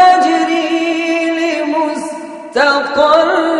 تجري لمستقر.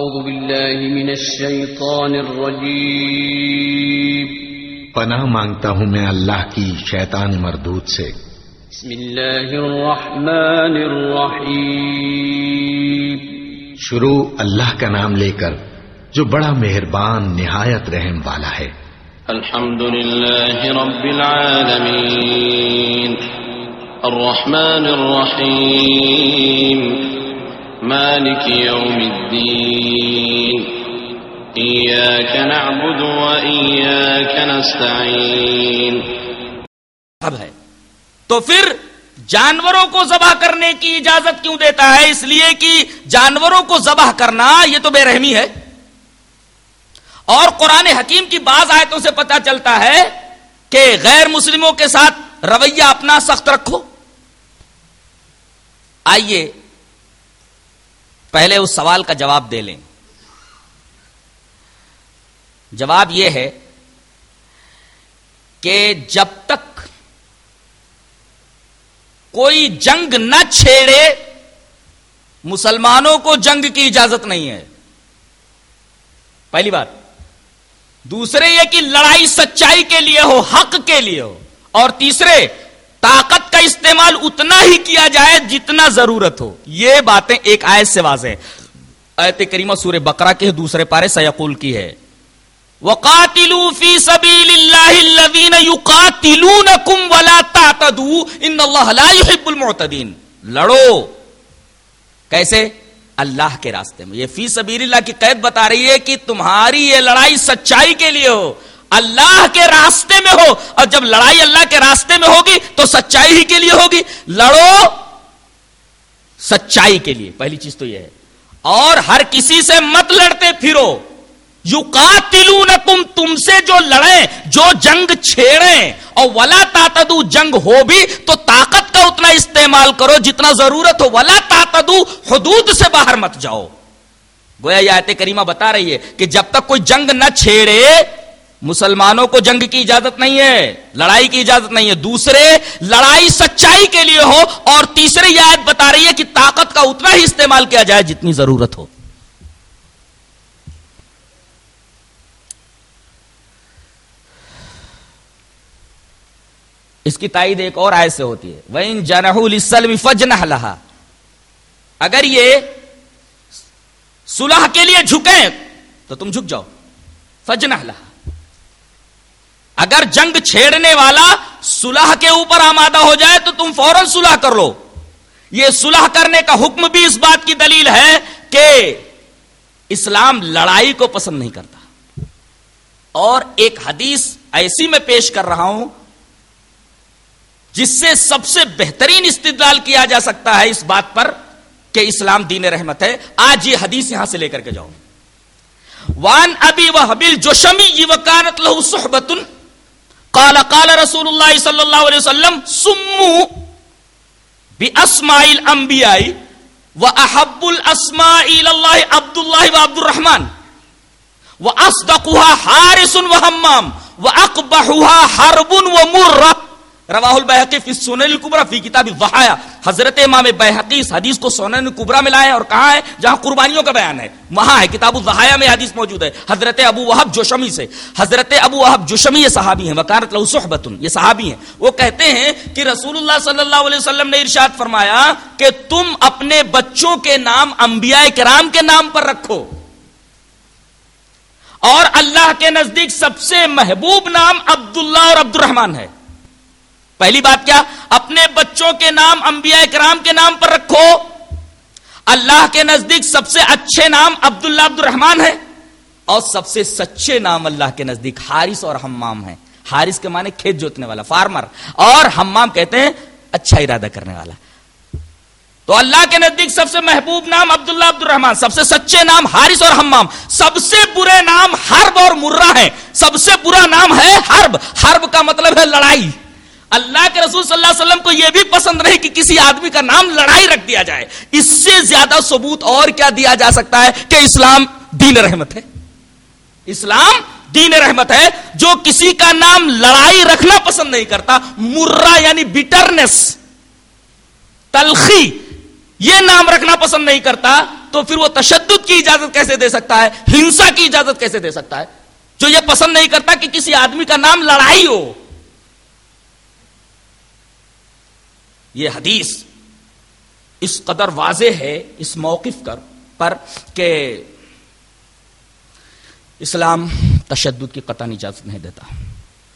أعوذ بالله من الشيطان الرجيم. پناہ مانگتا ہوں میں اللہ کی شیطان مردود سے۔ بسم الله الرحمن الرحيم شروع اللہ کا نام لے کر جو بڑا مہربان نہایت رحم والا ہے۔ الحمد لله رب العالمين الرحمن الرحيم مالك يوم الدين. إياك نعبد وإياك نستعين. اب ہے. تو پھر جانوروں کو ذبح کرنے کی اجازت کیوں دیتا ہے؟ اس لیے کہ جانوروں کو ذبح کرنا یہ تو بے رحمی ہے۔ اور قرآن حکیم کی بعض آیتوں سے پتا چلتا ہے کہ غیر مسلموں کے ساتھ رویہ اپنا سخت رکھو۔ آئیے پہلے اس سوال کا جواب دے لیں۔ جواب یہ ہے کہ جب تک کوئی جنگ نہ چھیڑے، مسلمانوں کو جنگ کی اجازت نہیں ہے۔ پہلی بات۔ دوسرے یہ کہ لڑائی سچائی کے لیے ہو، حق کے لیے ہو۔ اور تیسرے طاقت کا استعمال اتنا ہی کیا جائے جتنا ضرورت ہو۔ یہ باتیں ایک آیت سے واضح ہے آیت کریمہ سورہ بقرہ کے دوسرے پارے سیقول کی ہے۔ وقاتلوا فی سبیل اللہ الذین یقاتلونکم ولا تعتدوا ان اللہ لا يحب المعتدین لڑو۔ کیسے؟ اللہ کے راستے میں۔ یہ فی سبیل اللہ کی قید بتا رہی ہے کہ تمہاری یہ لڑائی سچائی کے لیے ہو۔ اللہ کے راستے میں ہو اور جب لڑائی اللہ کے راستے میں ہوگی تو سچائی ہی کے لیے ہوگی۔ لڑو سچائی کے لیے۔ پہلی چیز تو یہ ہے۔ اور ہر کسی سے مت لڑتے پھرو۔ یو تم سے جو لڑیں، جو جنگ چھیڑیں، اور ولا تاتدو جنگ ہو بھی تو طاقت کا اتنا استعمال کرو جتنا ضرورت ہو۔ ولا تاتدو حدود سے باہر مت جاؤ۔ گویا یہ آیت کریمہ بتا رہی ہے کہ جب تک کوئی جنگ نہ چھیڑے مسلمانوں کو جنگ کی اجازت نہیں ہے، لڑائی کی اجازت نہیں ہے۔ دوسرے، لڑائی سچائی کے لیے ہو اور تیسرے یہ آیت بتا رہی ہے کہ طاقت کا اتنا ہی استعمال کیا جائے جتنی ضرورت ہو۔ اس کی تائید ایک اور آیت سے ہوتی ہے۔ وَإِن جَنَحُوا لِلسَّلْمِ فَجْنَحْ لَهَا۔ اگر یہ صلح کے لیے جھکیں تو تم جھک جاؤ۔ فجنح لہا اگر جنگ چھیڑنے والا صلح کے اوپر آمادہ ہو جائے تو تم فوراً صلح کر لو۔ یہ صلح کرنے کا حکم بھی اس بات کی دلیل ہے کہ اسلام لڑائی کو پسند نہیں کرتا۔ اور ایک حدیث ایسی میں پیش کر رہا ہوں جس سے سب سے بہترین استدلال کیا جا سکتا ہے اس بات پر کہ اسلام دین رحمت ہے۔ آج یہ حدیث یہاں سے لے کر کے جاؤ وان ابی و حبیل جوشمی وکانت لہو صحبت قال قال رسول اللہ صلی اللہ علیہ وسلم، سمو باسماء الانبیاء واحب الاسماء الى اللہ عبد اللہ و عبد الرحمن واصدقها حارس وحمام واقبحها حرب ومرہ رواہ البحقی فی سنن الکبرى فی کتاب الضحایا حضرت امام بحقی اس حدیث کو سنن الکبرى میں لائے اور کہاں ہے، جہاں قربانیوں کا بیان ہے۔ وہاں ہے، کتاب الضحایا میں حدیث موجود ہے۔ حضرت ابو وحب جوشمی سے۔ حضرت ابو وحب جوشمی یہ صحابی ہیں وکارت لہو صحبت یہ صحابی ہیں۔ وہ کہتے ہیں کہ رسول اللہ صلی اللہ علیہ وسلم نے ارشاد فرمایا کہ تم اپنے بچوں کے نام انبیاء کرام کے نام پر رکھو۔ اور اللہ کے نزدیک سب سے محبوب نام عبداللہ اور عبد الرحمان ہے۔ پہلی بات کیا؟ اپنے بچوں کے نام، انبیاء کرام کے نام پر رکھو۔ اللہ کے نزدیک سب سے اچھے نام عبداللہ عبد الرحمان ہے اور سب سے سچے نام اللہ کے نزدیک حارث اور ہمام ہے حارث کے معنی کھیت جوتنے والا، فارمر۔ اور ہمام کہتے ہیں اچھا ارادہ کرنے والا۔ تو اللہ کے نزدیک سب سے محبوب نام عبداللہ عبد الرحمان سب سے سچے نام حارث اور ہمام سب سے برے نام حرب اور مرہ ہے سب سے برا نام ہے حرب۔ حرب کا مطلب ہے لڑائی۔ اللہ کے رسول صلی اللہ علیہ وسلم کو یہ بھی پسند نہیں کہ کسی آدمی کا نام لڑائی رکھ دیا جائے۔ اس سے زیادہ ثبوت اور کیا دیا جا سکتا ہے کہ اسلام دین رحمت ہے۔ اسلام دین رحمت ہے جو کسی کا نام لڑائی رکھنا پسند نہیں کرتا۔ مرہ یعنی بٹرنس تلخی، یہ نام رکھنا پسند نہیں کرتا۔ تو پھر وہ تشدد کی اجازت کیسے دے سکتا ہے؟ ہنسا کی اجازت کیسے دے سکتا ہے؟ جو یہ پسند نہیں کرتا کہ کسی آدمی کا نام لڑائی ہو۔ یہ حدیث اس قدر واضح ہے اس موقف کر پر کہ اسلام تشدد کی قطع اجازت نہیں دیتا۔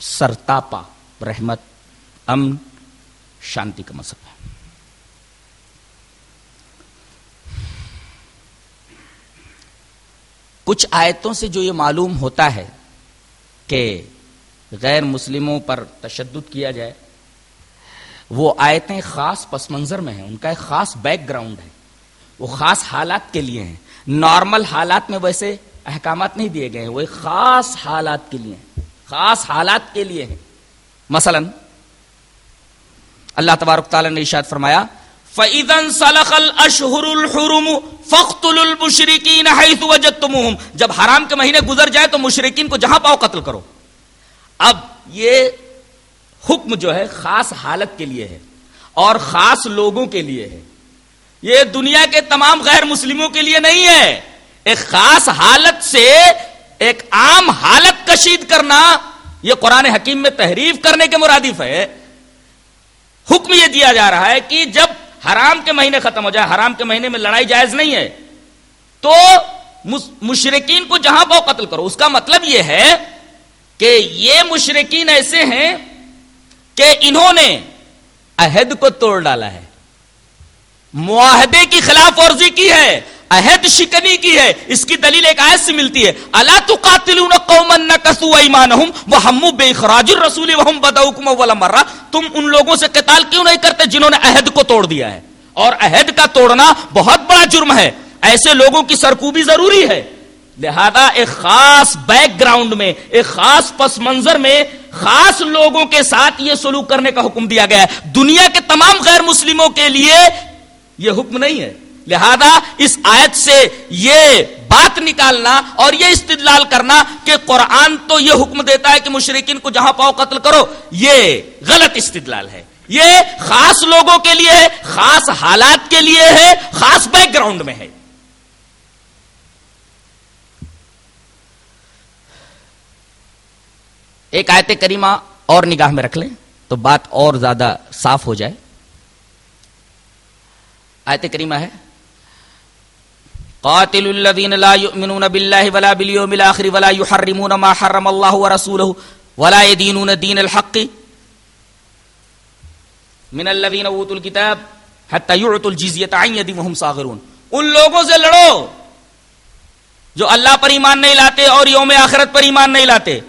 سرتاپا، رحمت، امن، شانتی کا مذہب ہے۔ کچھ آیتوں سے جو یہ معلوم ہوتا ہے کہ غیر مسلموں پر تشدد کیا جائے وہ آیتیں خاص پس منظر میں ہیں، ان کا ایک خاص بیک گراؤنڈ ہے۔ وہ خاص حالات کے لیے ہیں۔ نارمل حالات میں ویسے احکامات نہیں دیے گئے ہیں، وہ ایک خاص حالات کے لیے ہیں۔ خاص حالات کے لیے ہیں۔ مثلا، اللہ تبارک تعالیٰ نے ارشاد فرمایا فَإِذَن سَلَخَ الْأَشْهُرُ الْحُرُمُ فَقْتُلُ الْمُشْرِكِينَ حَيْثُ وَجَدْتُمُهُمْ جب حرام کے مہینے گزر جائے تو مشرقین کو جہاں پاؤ قتل کرو۔ اب یہ حکم جو ہے خاص حالت کے لیے ہے اور خاص لوگوں کے لیے ہے۔ یہ دنیا کے تمام غیر مسلموں کے لیے نہیں ہے۔ ایک خاص حالت سے ایک عام حالت کشید کرنا یہ قرآن حکیم میں تحریف کرنے کے مرادف ہے۔ حکم یہ دیا جا رہا ہے کہ جب حرام کے مہینے ختم ہو جائے، حرام کے مہینے میں لڑائی جائز نہیں ہے، تو مشرقین کو جہاں پاؤ قتل کرو۔ اس کا مطلب یہ ہے کہ یہ مشرقین ایسے ہیں کہ انہوں نے عہد کو توڑ ڈالا ہے۔ معاہدے کی خلاف ورزی کی ہے، عہد شکنی کی ہے۔ اس کی دلیل ایک آیت سے ملتی ہے۔ اللہ تو قاتل بے خراج الرسول تم ان لوگوں سے قتال کیوں نہیں کرتے جنہوں نے عہد کو توڑ دیا ہے؟ اور عہد کا توڑنا بہت بڑا جرم ہے۔ ایسے لوگوں کی سرکوبی ضروری ہے۔ لہذا ایک خاص بیک گراؤنڈ میں، ایک خاص پس منظر میں خاص لوگوں کے ساتھ یہ سلوک کرنے کا حکم دیا گیا ہے۔ دنیا کے تمام غیر مسلموں کے لیے یہ حکم نہیں ہے۔ لہذا اس آیت سے یہ بات نکالنا اور یہ استدلال کرنا کہ قرآن تو یہ حکم دیتا ہے کہ مشرقین کو جہاں پاؤ قتل کرو، یہ غلط استدلال ہے۔ یہ خاص لوگوں کے لیے ہے، خاص حالات کے لیے ہے، خاص بیک گراؤنڈ میں ہے۔ ایک آیت کریمہ اور نگاہ میں رکھ لیں تو بات اور زیادہ صاف ہو جائے۔ آیت کریمہ ہے۔ قاتل الذين لا يؤمنون بالله ولا باليوم الاخر ولا يحرمون ما حرم الله ورسوله ولا يدينون دين الحق من الذين اوتوا الكتاب حتى يعطوا الجزيه عن يد وهم صاغرون۔ ان لوگوں سے لڑو جو اللہ پر ایمان نہیں لاتے اور یوم آخرت پر ایمان نہیں لاتے۔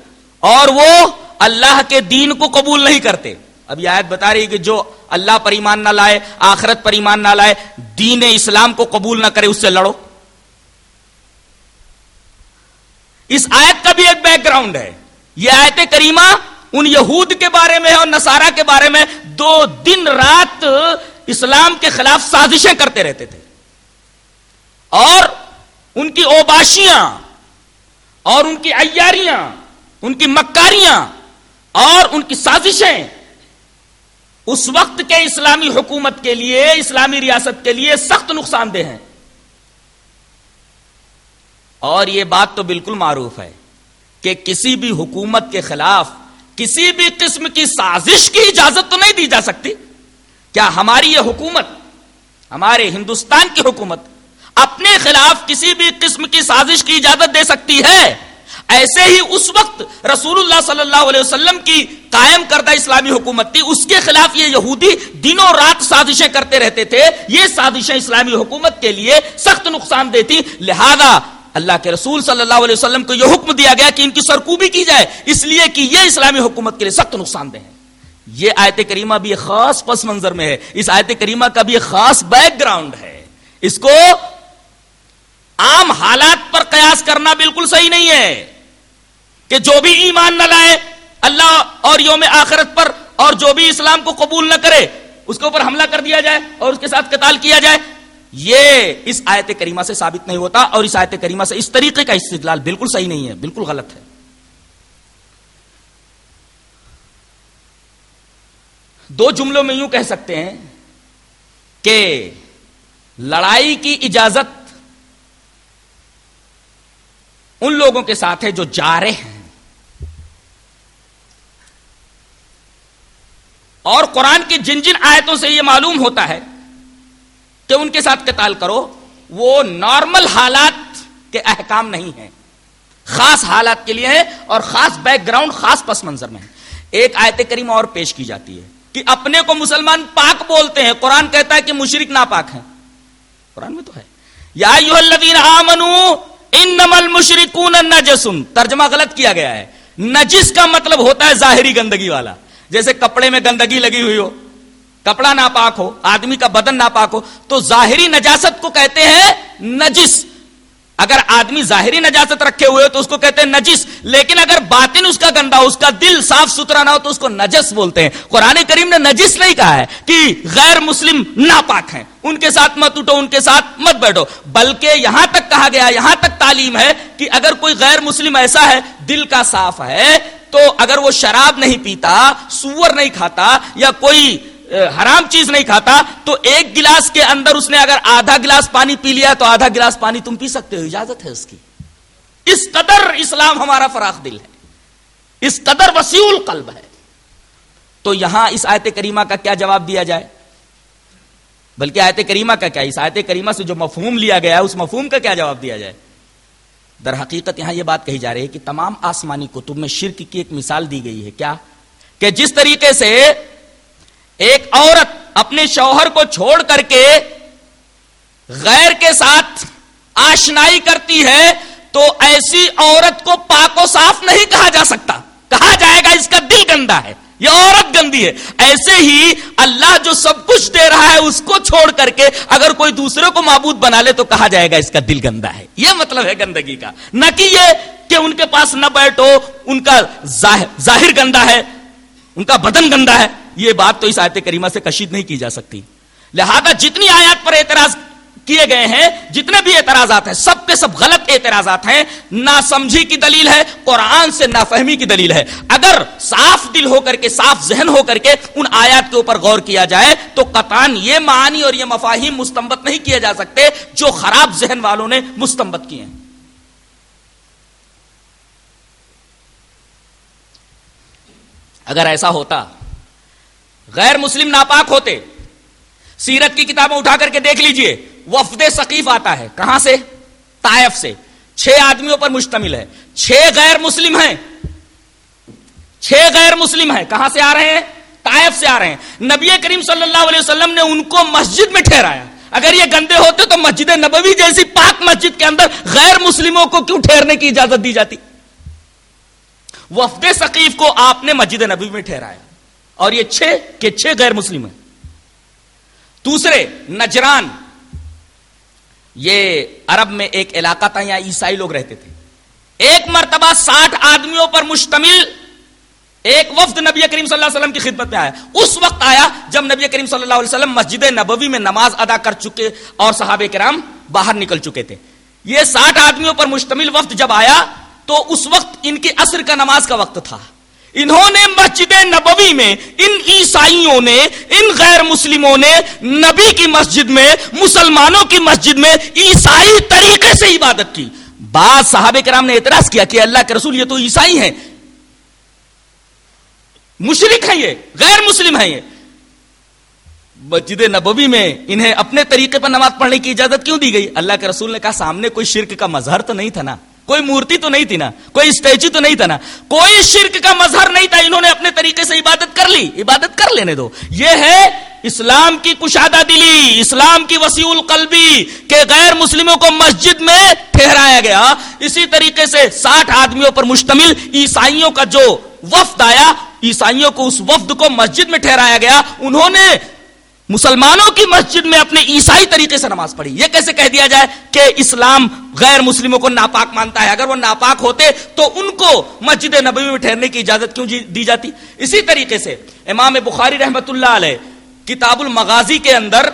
اور وہ اللہ کے دین کو قبول نہیں کرتے۔ اب یہ آیت بتا رہی کہ جو اللہ پر ایمان نہ لائے، آخرت پر ایمان نہ لائے، دین اسلام کو قبول نہ کرے، اس سے لڑو۔ اس آیت کا بھی ایک بیک گراؤنڈ ہے۔ یہ آیت کریمہ ان یہود کے بارے میں اور نصارہ کے بارے میں دو دن رات اسلام کے خلاف سازشیں کرتے رہتے تھے۔ اور ان کی اوباشیاں، اور ان کی ایاریاں ان کی مکاریاں اور ان کی سازشیں اس وقت کے اسلامی حکومت کے لیے، اسلامی ریاست کے لیے سخت نقصان دہ ہیں۔ اور یہ بات تو بالکل معروف ہے کہ کسی بھی حکومت کے خلاف کسی بھی قسم کی سازش کی اجازت تو نہیں دی جا سکتی۔ کیا ہماری یہ حکومت، ہمارے ہندوستان کی حکومت اپنے خلاف کسی بھی قسم کی سازش کی اجازت دے سکتی ہے؟ ایسے ہی اس وقت رسول اللہ صلی اللہ علیہ وسلم کی قائم کردہ اسلامی حکومت تھی۔ اس کے خلاف یہ یہودی دنوں رات سازشیں کرتے رہتے تھے۔ یہ سازشیں اسلامی حکومت کے لیے سخت نقصان دیتی لہذا اللہ کے رسول صلی اللہ علیہ وسلم کو یہ حکم دیا گیا کہ ان کی سرکوبی کی جائے۔ اس لیے کہ یہ اسلامی حکومت کے لیے سخت نقصان دہ ہے یہ آیت کریمہ بھی خاص پس منظر میں ہے۔ اس آیت کریمہ کا بھی خاص بیک گراؤنڈ ہے۔ اس کو عام حالات پر قیاس کرنا بالکل صحیح نہیں ہے۔ کہ جو بھی ایمان نہ لائے اللہ اور یوم آخرت پر اور جو بھی اسلام کو قبول نہ کرے، اس کے اوپر حملہ کر دیا جائے اور اس کے ساتھ قتال کیا جائے، یہ اس آیت کریمہ سے ثابت نہیں ہوتا اور اس آیت کریمہ سے اس طریقے کا استدلال بالکل صحیح نہیں ہے، بالکل غلط ہے۔ دو جملوں میں یوں کہہ سکتے ہیں کہ لڑائی کی اجازت ان لوگوں کے ساتھ ہے جو جا رہے ہیں۔ اور قرآن کی جن جن آیتوں سے یہ معلوم ہوتا ہے کہ ان کے ساتھ قتال کرو، وہ نارمل حالات کے احکام نہیں ہیں۔ خاص حالات کے لیے ہے اور خاص بیک گراؤنڈ، خاص پس منظر میں ہے ایک آیت کریم اور پیش کی جاتی ہے کہ اپنے کو مسلمان پاک بولتے ہیں۔ قرآن کہتا ہے کہ مشرق ناپاک ہیں۔ قرآن میں تو ہے۔ یا ان نجسن۔ ترجمہ غلط کیا گیا ہے۔ نجس کا مطلب ہوتا ہے ظاہری گندگی والا۔ جیسے کپڑے میں گندگی لگی ہوئی ہو، کپڑا ناپاک ہو، آدمی کا بدن ناپاک ہو، تو ظاہری نجاست کو کہتے ہیں نجس۔ اگر آدمی ظاہری نجاست رکھے ہوئے تو اس کو کہتے ہیں نجس، لیکن اگر باطن اس کا گندا ہو، اس کا دل صاف ستھرا نہ ہو تو اس کو نجس بولتے ہیں۔ قرآن کریم نے نجس نہیں کہا ہے کہ غیر مسلم ناپاک ہیں۔ ان کے ساتھ مت اٹھو، ان کے ساتھ مت بیٹھو۔ بلکہ یہاں تک کہا گیا، یہاں تک تعلیم ہے کہ اگر کوئی غیر مسلم ایسا ہے، دل کا صاف ہے تو اگر وہ شراب نہیں پیتا، سور نہیں کھاتا یا کوئی حرام چیز نہیں کھاتا، تو ایک گلاس کے اندر اس نے اگر آدھا گلاس پانی پی لیا تو آدھا گلاس پانی تم پی سکتے ہو، اجازت ہے اس کی۔ اس قدر اسلام ہمارا فراخ دل ہے۔ اس قدر وسیع القلب ہے۔ تو یہاں اس آیت کریمہ کا کیا جواب دیا جائے؟ بلکہ آیت کریمہ کا کیا؟ اس آیت کریمہ سے جو مفہوم لیا گیا ہے اس مفہوم کا کیا جواب دیا جائے؟ در حقیقت یہاں یہ بات کہی جا رہی ہے کہ تمام آسمانی کتب میں شرک کی ایک مثال دی گئی ہے۔ کیا؟ کہ جس طریقے سے ایک عورت اپنے شوہر کو چھوڑ کر کے غیر کے ساتھ آشنائی کرتی ہے، تو ایسی عورت کو پاک و صاف نہیں کہا جا سکتا۔ کہا جائے گا اس کا دل گندا ہے۔ یہ عورت گندی ہے۔ ایسے ہی اللہ جو سب کچھ دے رہا ہے، اس کو چھوڑ کر کے اگر کوئی دوسرے کو معبود بنا لے تو کہا جائے گا اس کا دل گندا ہے۔ یہ مطلب ہے گندگی کا۔ نہ کہ یہ کہ ان کے پاس نہ بیٹھو، ان کا ظاہر گندا ہے، ان کا بدن گندا ہے۔ یہ بات تو اس آیت کریمہ سے کشید نہیں کی جا سکتی۔ لہذا جتنی آیات پر اعتراض کیے گئے ہیں، جتنے بھی اعتراضات ہیں، سب کے سب غلط اعتراضات ہیں۔ نہ سمجھی کی دلیل ہے، قرآن سے نہ فہمی کی دلیل ہے۔ اگر صاف دل ہو کر کے، صاف ذہن ہو کر کے ان آیات کے اوپر غور کیا جائے، تو قطان یہ معانی اور یہ مفاہیم مستمت نہیں کیے جا سکتے، جو خراب ذہن والوں نے مستمت کیے ہیں۔ اگر ایسا ہوتا، غیر مسلم ناپاک ہوتے، سیرت کی کتابیں اٹھا کر کے دیکھ لیجیے وفد ثقیف آتا ہے۔ کہاں سے؟ تائف سے۔ چھ آدمیوں پر مشتمل ہے۔ چھ غیر مسلم ہیں۔ چھ غیر مسلم ہیں۔ کہاں سے آ رہے ہیں؟ تائف سے آ رہے ہیں۔ نبی کریم صلی اللہ علیہ وسلم نے ان کو مسجد میں ٹھہرایا۔ اگر یہ گندے ہوتے تو مسجد نبوی جیسی پاک مسجد کے اندر غیر مسلموں کو کیوں ٹھہرنے کی اجازت دی جاتی؟ وفد ثقیف کو آپ نے مسجد نبی میں ٹھہرایا۔ اور یہ چھ کے چھ غیر مسلم ہیں۔ دوسرے، نجران۔ یہ عرب میں ایک علاقہ تھا، یہاں عیسائی لوگ رہتے تھے۔ ایک مرتبہ ساٹھ آدمیوں پر مشتمل ایک وفد نبی کریم صلی اللہ علیہ وسلم کی خدمت میں آیا۔ اس وقت آیا جب نبی کریم صلی اللہ علیہ وسلم مسجد نبوی میں نماز ادا کر چکے اور صحابہ کرام باہر نکل چکے تھے۔ یہ ساٹھ آدمیوں پر مشتمل وفد جب آیا تو اس وقت ان کی عصر کا نماز کا وقت تھا۔ انہوں نے مسجد نبوی میں ان عیسائیوں نے، ان غیر مسلموں نے نبی کی مسجد میں، مسلمانوں کی مسجد میں عیسائی طریقے سے عبادت کی۔ بعض صحابہ کرام نے اعتراض کیا کہ اللہ کے رسول یہ تو عیسائی ہیں۔ مشرق ہیں یہ، غیر مسلم ہیں یہ۔ مسجد نبوی میں انہیں اپنے طریقے پر نماز پڑھنے کی اجازت کیوں دی گئی؟ اللہ کے رسول نے کہا، سامنے کوئی شرک کا مظہر تو نہیں تھا نا۔ کوئی مورتی تو نہیں تھی نا، کوئی اسٹیچو تو نہیں تھا نا۔ کوئی شرک کا مظہر نہیں تھا، انہوں نے اپنے طریقے سے عبادت کر لی۔ عبادت کر لینے دو۔ یہ ہے اسلام کی کشادہ دلی، اسلام کی وسیع القلبی کہ غیر مسلموں کو مسجد میں ٹھہرایا گیا۔ اسی طریقے سے ساٹھ آدمیوں پر مشتمل عیسائیوں کا جو وفد آیا، عیسائیوں کو اس وفد کو مسجد میں ٹھہرایا گیا۔ انہوں نے مسلمانوں کی مسجد میں اپنے عیسائی طریقے سے نماز پڑھی۔ یہ کیسے کہہ دیا جائے کہ اسلام غیر مسلموں کو ناپاک مانتا ہے؟ اگر وہ ناپاک ہوتے تو ان کو مسجد نبوی میں ٹھہرنے کی اجازت کیوں جی- دی جاتی؟ اسی طریقے سے امام بخاری رحمت اللہ علیہ کتاب المغازی کے اندر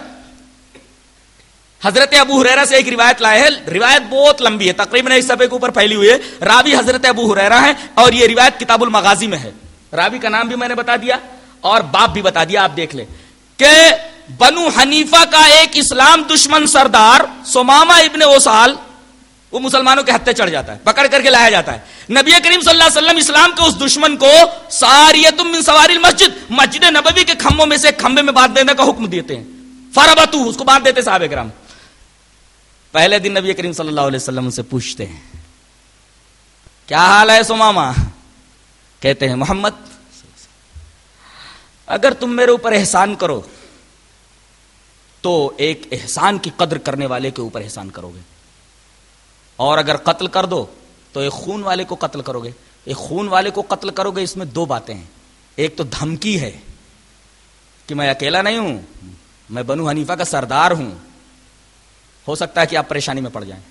حضرت ابو حریرا سے ایک روایت لائے ہے روایت بہت لمبی ہے، تقریباً اس سبے کے اوپر پھیلی ہوئی ہے۔ راوی حضرت ابو حریرا ہے اور یہ روایت کتاب المغازی میں ہے۔ راوی کا نام بھی میں نے بتا دیا اور باپ بھی بتا دیا، آپ دیکھ لیں۔ کہ بنو حنیفہ کا ایک اسلام دشمن سردار سوماما ابن اوسال وہ مسلمانوں کے ہتھے چڑھ جاتا ہے، پکڑ کر کے لایا جاتا ہے۔ نبی کریم صلی اللہ علیہ وسلم اسلام کے اس دشمن کو ساریت من سواری مسجد مسجد نبوی کے کھمبوں میں سے کھمبے میں باندھ دینے کا حکم دیتے ہیں۔ فربتو، اس کو باندھ دیتے صحابہ کرام۔ پہلے دن نبی کریم صلی اللہ علیہ وسلم سے پوچھتے ہیں، کیا حال ہے سوماما کہتے ہیں، محمد اگر تم میرے اوپر احسان کرو، تو ایک احسان کی قدر کرنے والے کے اوپر احسان کرو گے۔ اور اگر قتل کر دو، تو ایک خون والے کو قتل کرو گے۔ ایک خون والے کو قتل کرو گے، اس میں دو باتیں ہیں۔ ایک تو دھمکی ہے کہ میں اکیلا نہیں ہوں، میں بنو حنیفہ کا سردار ہوں۔ ہو سکتا ہے کہ آپ پریشانی میں پڑ جائیں۔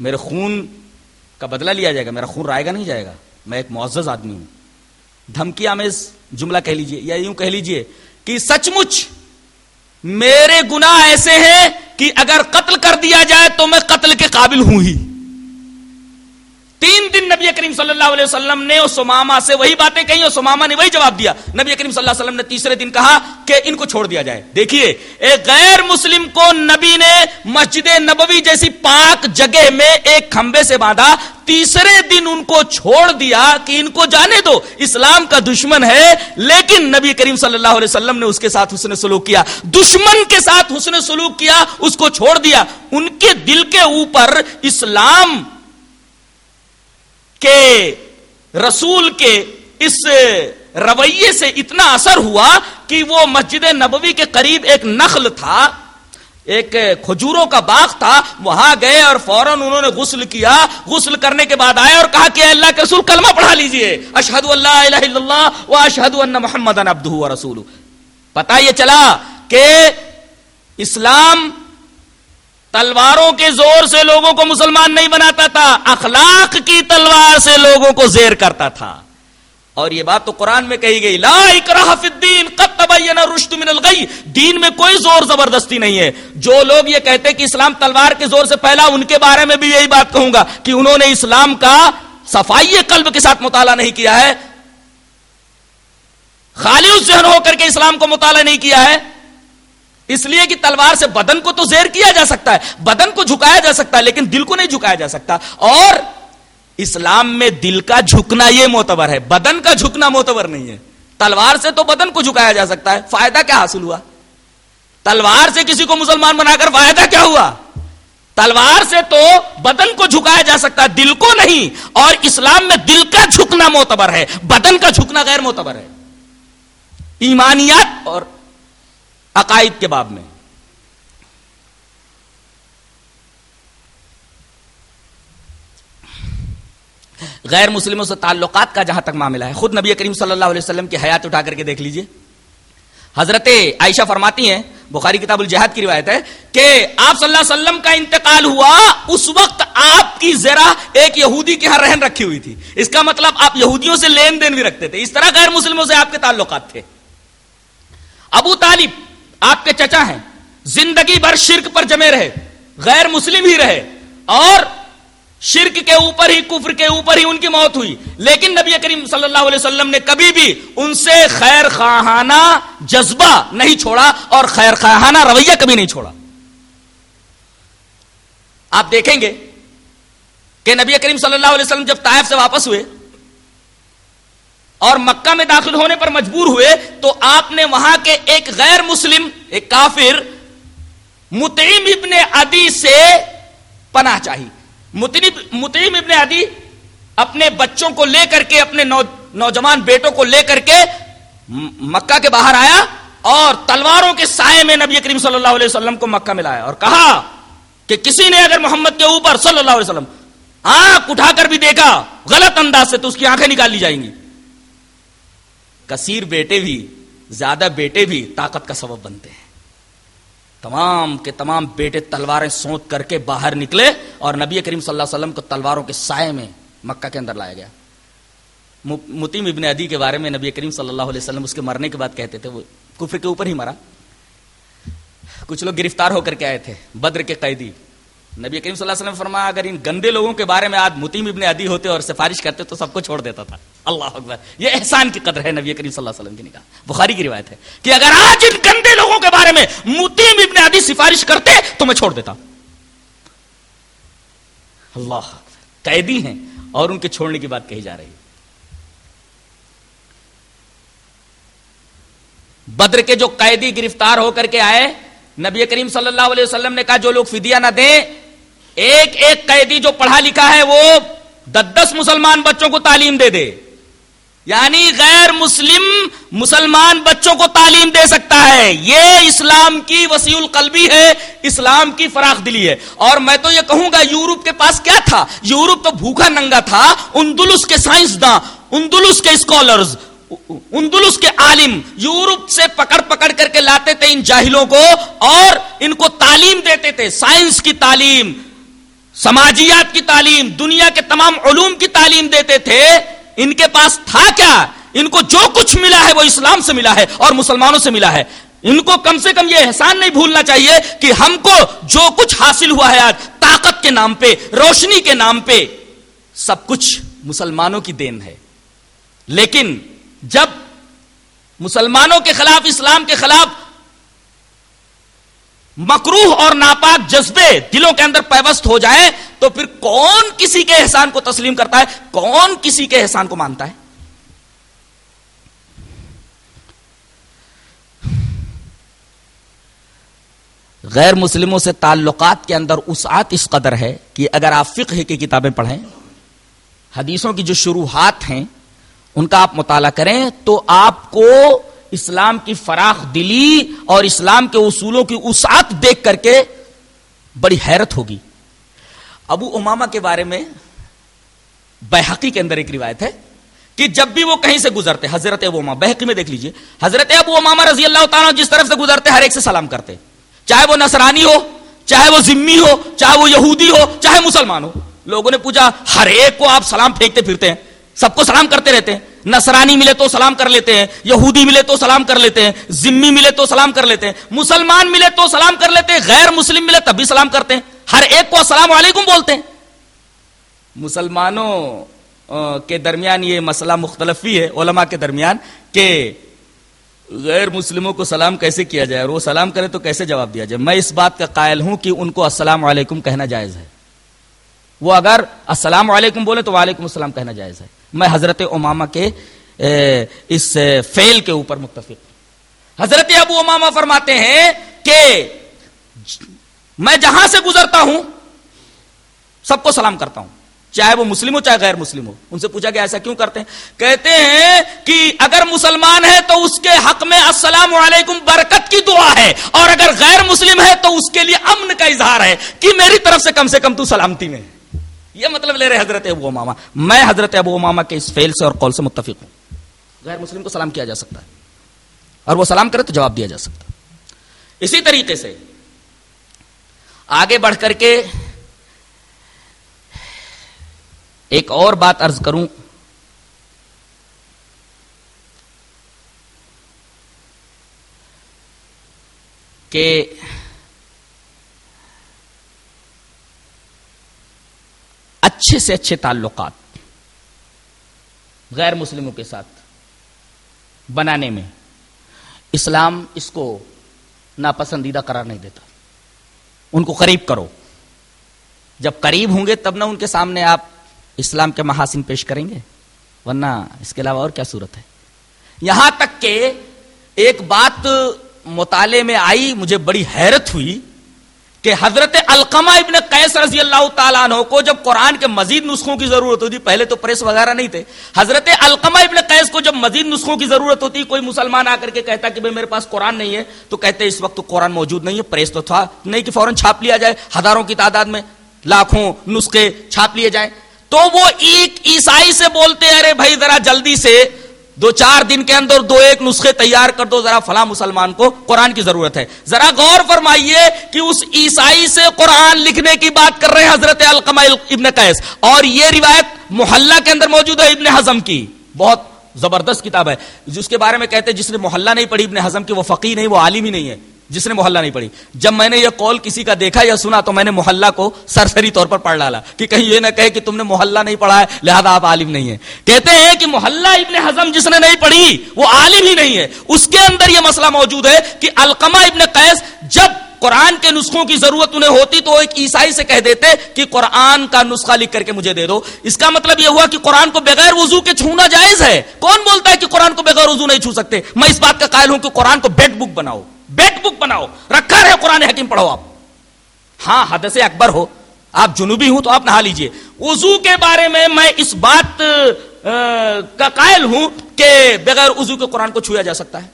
میرے خون کا بدلہ لیا جائے گا، میرا خون رائے گا نہیں جائے گا۔ میں ایک معزز آدمی ہوں۔ دھمکی آمیز جملہ کہہ لیجیے، یا یوں کہہ لیجیے کہ سچ مچ میرے گنا ایسے ہیں کہ اگر قتل کر دیا جائے تو میں قتل کے قابل ہوں ہی۔ تین دن نبی کریم صلی اللہ علیہ وسلم نے سماما سے وہی باتیں کہی اور سماما نے وہی جواب دیا۔ نبی کریم صلی اللہ علیہ وسلم نے تیسرے دن کہا کہ ان کو چھوڑ دیا جائے۔ دیکھیے ایک غیر مسلم کو نبی نے مسجد نبوی جیسی پاک جگہ میں ایک کھمبے سے باندھا تیسرے دن ان کو چھوڑ دیا کہ ان کو جانے دو، اسلام کا دشمن ہے، لیکن نبی کریم صلی اللہ علیہ وسلم نے اس کے ساتھ حسن سلوک کیا۔ دشمن کے ساتھ حسن سلوک کیا، اس کو چھوڑ دیا۔ ان کے دل کے اوپر اسلام کہ رسول کے اس رویے سے اتنا اثر ہوا کہ وہ مسجد نبوی کے قریب ایک نخل تھا۔ ایک کھجوروں کا باغ تھا، وہاں گئے اور فوراً انہوں نے غسل کیا۔ غسل کرنے کے بعد آئے اور کہا کہ اللہ کے رسول، کلمہ پڑھا لیجیے۔ اشہد اللہ الہ الا اللہ و اشہد ان محمد عبدہ و رسول پتا یہ چلا کہ اسلام تلواروں کے زور سے لوگوں کو مسلمان نہیں بناتا تھا، اخلاق کی تلوار سے لوگوں کو زیر کرتا تھا۔ اور یہ بات تو قرآن میں کہی گئی، لا اکراہ فی تبین الرشد من الغی دین میں کوئی زور زبردستی نہیں ہے۔ جو لوگ یہ کہتے ہیں کہ اسلام تلوار کے زور سے پہلا ان کے بارے میں بھی یہی بات کہوں گا کہ انہوں نے اسلام کا صفائی قلب کے ساتھ مطالعہ نہیں کیا ہے۔ خالی اس ذہن ہو کر کے اسلام کو مطالعہ نہیں کیا ہے۔ اس لیے کہ تلوار سے بدن کو تو زیر کیا جا سکتا ہے، بدن کو جھکایا جا سکتا ہے، لیکن دل کو نہیں جھکایا جا سکتا۔ اور اسلام میں دل کا جھکنا یہ معتبر ہے، بدن کا جھکنا معتبر نہیں ہے۔ تلوار سے تو بدن کو جھکایا جا سکتا ہے۔ فائدہ کیا حاصل ہوا؟ تلوار سے کسی کو مسلمان بنا کر فائدہ کیا ہوا؟ تلوار سے تو بدن کو جھکایا جا سکتا ہے، دل کو نہیں۔ اور اسلام میں دل کا جھکنا معتبر ہے، بدن کا جھکنا غیر معتبر ہے۔ ایمانیات اور عقائد کے باب میں۔ غیر مسلموں سے تعلقات کا جہاں تک معاملہ ہے۔ خود نبی کریم صلی اللہ علیہ وسلم کی حیات اٹھا کر کے دیکھ لیجیے۔ حضرت عائشہ فرماتی ہیں، بخاری کتاب الجہاد کی روایت ہے کہ آپ صلی اللہ علیہ وسلم کا انتقال ہوا، اس وقت آپ کی ذرا ایک یہودی کے ہاں رہن رکھی ہوئی تھی۔ اس کا مطلب آپ یہودیوں سے لین دین بھی رکھتے تھے۔ اس طرح غیر مسلموں سے آپ کے تعلقات تھے۔ ابو طالب، آپ کے چچا ہیں، زندگی بھر شرک پر جمے رہے، غیر مسلم ہی رہے اور شرک کے اوپر ہی، کفر کے اوپر ہی ان کی موت ہوئی۔ لیکن نبی کریم صلی اللہ علیہ وسلم نے کبھی بھی ان سے خیر خواہانہ جذبہ نہیں چھوڑا اور خیر خواہانہ رویہ کبھی نہیں چھوڑا۔ آپ دیکھیں گے کہ نبی کریم صلی اللہ علیہ وسلم جب طائف سے واپس ہوئے اور مکہ میں داخل ہونے پر مجبور ہوئے تو آپ نے وہاں کے ایک غیر مسلم، ایک کافر متعیم ابن عدی سے پناہ چاہی۔ متعیم ابن عدی اپنے بچوں کو لے کر کے، اپنے نوجوان بیٹوں کو لے کر کے مکہ کے باہر آیا اور تلواروں کے سائے میں نبی کریم صلی اللہ علیہ وسلم کو مکہ میں لایا اور کہا کہ کسی نے اگر محمد کے اوپر صلی اللہ علیہ وسلم آنکھ اٹھا کر بھی دیکھا، غلط انداز سے تو اس کی آنکھیں نکال لی جائیں گی۔ کثیر بیٹے بھی، زیادہ بیٹے بھی طاقت کا سبب بنتے ہیں۔ تمام کے تمام بیٹے تلواریں سونت کر کے باہر نکلے اور نبی کریم صلی اللہ علیہ وسلم کو تلواروں کے سائے میں مکہ کے اندر لایا گیا۔ متیم ابن عدی کے بارے میں نبی کریم صلی اللہ علیہ وسلم اس کے مرنے کے بعد کہتے تھے، وہ کفر کے اوپر ہی مرا۔ کچھ لوگ گرفتار ہو کر کے آئے تھے، بدر کے قیدی۔ نبی کریم صلی اللہ علیہ وسلم فرمایا، اگر ان گندے لوگوں کے بارے میں آج متیم ابن عدی ہوتے اور سفارش کرتے تو سب کو چھوڑ دیتا تھا۔ اللہ اکبر۔ یہ احسان کی قدر ہے نبی کریم صلی اللہ علیہ وسلم کی نکاح بخاری کی روایت ہے کہ اگر آج ان گندے لوگوں کے بارے میں متیم ابن عدی سفارش کرتے تو میں چھوڑ دیتا۔ اللہ قیدی ہیں اور ان کے چھوڑنے کی بات کہی جا رہی ہے۔ بدر کے جو قیدی گرفتار ہو کر کے آئے، نبی کریم صلی اللہ علیہ وسلم نے کہا، جو لوگ فدیہ نہ دیں ایک ایک قیدی جو پڑھا لکھا ہے وہ دس دس مسلمان بچوں کو تعلیم دے دے۔ یعنی غیر مسلم مسلمان بچوں کو تعلیم دے سکتا ہے۔ یہ اسلام کی وسیع القلبی ہے، اسلام کی فراخ دلی ہے۔ اور میں تو یہ کہوں گا، یورپ کے پاس کیا تھا؟ یورپ تو بھوکا ننگا تھا، اندلس کے سائنسداں، اندلس کے اسکالرز، اندلس کے عالم یورپ سے پکڑ پکڑ کر کے لاتے تھے ان جاہلوں کو اور ان کو تعلیم دیتے تھے۔ سائنس کی تعلیم سماجیات کی تعلیم، دنیا کے تمام علوم کی تعلیم دیتے تھے، ان کے پاس تھا کیا؟ ان کو جو کچھ ملا ہے وہ اسلام سے ملا ہے اور مسلمانوں سے ملا ہے۔ ان کو کم سے کم یہ احسان نہیں بھولنا چاہیے کہ ہم کو جو کچھ حاصل ہوا ہے آج، طاقت کے نام پہ، روشنی کے نام پہ، سب کچھ مسلمانوں کی دین ہے۔ لیکن جب مسلمانوں کے خلاف، اسلام کے خلاف مکروح اور ناپاک جذبے دلوں کے اندر پیوست ہو جائیں تو پھر کون کسی کے احسان کو تسلیم کرتا ہے؟ کون کسی کے احسان کو مانتا ہے؟ غیر مسلموں سے تعلقات کے اندر اسعت اس قدر ہے کہ اگر آپ فقہ کی کتابیں پڑھیں، حدیثوں کی جو شروحات ہیں، ان کا آپ مطالعہ کریں تو آپ کو اسلام کی فراخ دلی اور اسلام کے اصولوں کی اسعت دیکھ کر کے بڑی حیرت ہوگی۔ ابو اماما کے بارے میں بحقی کے اندر ایک روایت ہے کہ جب بھی وہ کہیں سے گزرتے، حضرت ابو امام بحقی میں دیکھ لیجیے۔ حضرت ابو اماما رضی اللہ تعالیٰ جس طرف سے گزرتے، ہر ایک سے سلام کرتے۔ چاہے وہ نصرانی ہو، چاہے وہ ذمی ہو، چاہے وہ یہودی ہو، چاہے مسلمان ہو، لوگوں نے پوچھا، ہر ایک کو آپ سلام پھینکتے پھرتے ہیں، سب کو سلام کرتے رہتے ہیں۔ نصرانی ملے تو سلام کر لیتے ہیں، یہودی ملے تو سلام کر لیتے ہیں، ذمی ملے تو سلام کر لیتے ہیں، مسلمان ملے تو سلام کر لیتے ہیں، غیر مسلم ملے تب بھی سلام کرتے ہیں۔ ہر ایک کو السلام علیکم بولتے ہیں۔ مسلمانوں کے درمیان یہ مسئلہ مختلف ہی ہے، علماء کے درمیان، کہ غیر مسلموں کو سلام کیسے کیا جائے اور وہ سلام کرے تو کیسے جواب دیا جائے؟ میں اس بات کا قائل ہوں کہ ان کو السلام علیکم کہنا جائز ہے۔ وہ اگر السلام علیکم بولے تو وعلیکم السلام کہنا جائز ہے۔ میں حضرت اماما کے اس فیل کے اوپر متفق حضرت ابو اماما فرماتے ہیں کہ میں جہاں سے گزرتا ہوں، سب کو سلام کرتا ہوں۔ چاہے وہ مسلم ہو، چاہے غیر مسلم ہو۔ ان سے پوچھا گیا، ایسا کیوں کرتے ہیں؟ کہتے ہیں کہ اگر مسلمان ہے تو اس کے حق میں السلام علیکم، برکت کی دعا ہے۔ اور اگر غیر مسلم ہے تو اس کے لیے امن کا اظہار ہے کہ میری طرف سے کم سے کم تو سلامتی میں یہ مطلب لے رہے حضرت ابو اماما میں حضرت ابو اماما کے اس فیل سے اور قول سے متفق ہوں۔ غیر مسلم کو سلام کیا جا سکتا ہے۔ اور وہ سلام کرے تو جواب دیا جا سکتا اسی طریقے سے آگے بڑھ کر کے ایک اور بات ارض کروں۔ کہ اچھے سے اچھے تعلقات غیر مسلموں کے ساتھ بنانے میں اسلام اس کو ناپسندیدہ قرار نہیں دیتا۔ ان کو قریب کرو۔ جب قریب ہوں گے تب نہ ان کے سامنے آپ اسلام کے محاسن پیش کریں گے۔ ورنہ اس کے علاوہ اور کیا صورت ہے؟ یہاں تک کہ ایک بات مطالعے میں آئی، مجھے بڑی حیرت ہوئی۔ کہ حضرت القمہ ابن قیس رضی اللہ تعالیٰ عنہ کو جب قرآن کے مزید نسخوں کی ضرورت ہوتی، پہلے تو پریس وغیرہ نہیں تھے، حضرت القمہ ابن قیس کو جب مزید نسخوں کی ضرورت ہوتی، کوئی مسلمان آ کر کے کہتا کہ میرے پاس قرآن نہیں ہے، تو کہتے اس وقت تو قرآن موجود نہیں ہے، پریس تو تھا نہیں کہ فوراً چھاپ لیا جائے، ہزاروں کی تعداد میں لاکھوں نسخے چھاپ لیے جائیں۔ تو وہ ایک عیسائی سے بولتے، ارے بھائی ذرا جلدی سے دو چار دن کے اندر دو ایک نسخے تیار کر دو، ذرا فلاں مسلمان کو قرآن کی ضرورت ہے۔ ذرا غور فرمائیے کہ اس عیسائی سے قرآن لکھنے کی بات کر رہے ہیں حضرت القمہ ابن قیس۔ اور یہ روایت محلہ کے اندر موجود ہے ابن حزم کی۔ بہت زبردست کتاب ہے۔ جس کے بارے میں کہتے ہیں، جس نے محلہ نہیں پڑھی، ابن حزم کی، وہ فقی نہیں، وہ عالم ہی نہیں ہے۔ جس نے محلہ نہیں پڑھی۔ جب میں نے یہ قول کسی کا دیکھا یا سنا تو میں نے محلہ کو سرسری طور پر پڑھ ڈالا کہ کہیں یہ نہ کہے کہ تم نے محلہ نہیں پڑھا ہے، لہذا آپ عالم نہیں ہے کہتے ہیں کہ محلہ ابن حزم جس نے نہیں پڑھی، وہ عالم ہی نہیں ہے۔ اس کے اندر یہ مسئلہ موجود ہے کہ القمہ ابن قیس جب قرآن کے نسخوں کی ضرورت انہیں ہوتی تو ایک عیسائی سے کہہ دیتے کہ قرآن کا نسخہ لکھ کر کے مجھے دے دو۔ اس کا مطلب یہ ہوا کہ قرآن کو بغیر وضو کے چھونا جائز ہے۔ کون بولتا ہے کہ قرآن کو بغیر وضو نہیں چھو سکتے؟ میں اس بات کا قائل ہوں کہ قرآن کو بیٹ بک بناؤ۔ بیٹ بک بناؤ۔ رکھا رہے قرآن حکیم، پڑھو آپ۔ ہاں حد سے اکبر ہو۔ آپ جنوبی ہوں تو آپ نہا لیجیے۔ وضو کے بارے میں میں اس بات کا قائل ہوں کہ بغیر وضو کے قرآن کو چھویا جا سکتا ہے۔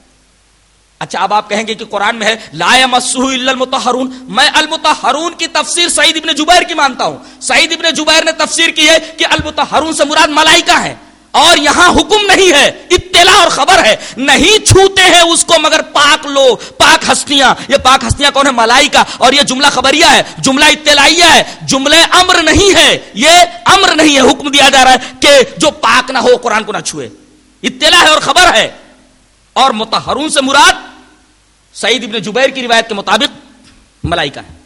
اچھا اب آپ کہیں گے کہ قرآن میں ہے، لا المتحرون میں المتحرون کی تفسیر سعید ابن جبیر کی مانتا ہوں۔ سعید ابن جبیر نے تفسیر کی ہے کہ المتحرون سے مراد ملائکہ ہے اور یہاں حکم نہیں ہے، اطلاع اور خبر ہے۔ نہیں چھوتے ہیں اس کو مگر پاک لو پاک ہستیاں۔ یہ پاک ہستیاں کون ہے؟ ملائی کا اور یہ جملہ خبریہ ہے، جملہ اطلاعیہ ہے۔ جملہ امر نہیں ہے۔ یہ امر نہیں ہے، حکم دیا جا رہا ہے کہ جو پاک نہ ہو، قرآن کو نہ چھوئے۔ اطلاع ہے اور خبر ہے۔ اور متحرون سے مراد سعید ابن جبیر کی روایت کے مطابق ملائکہ ہے۔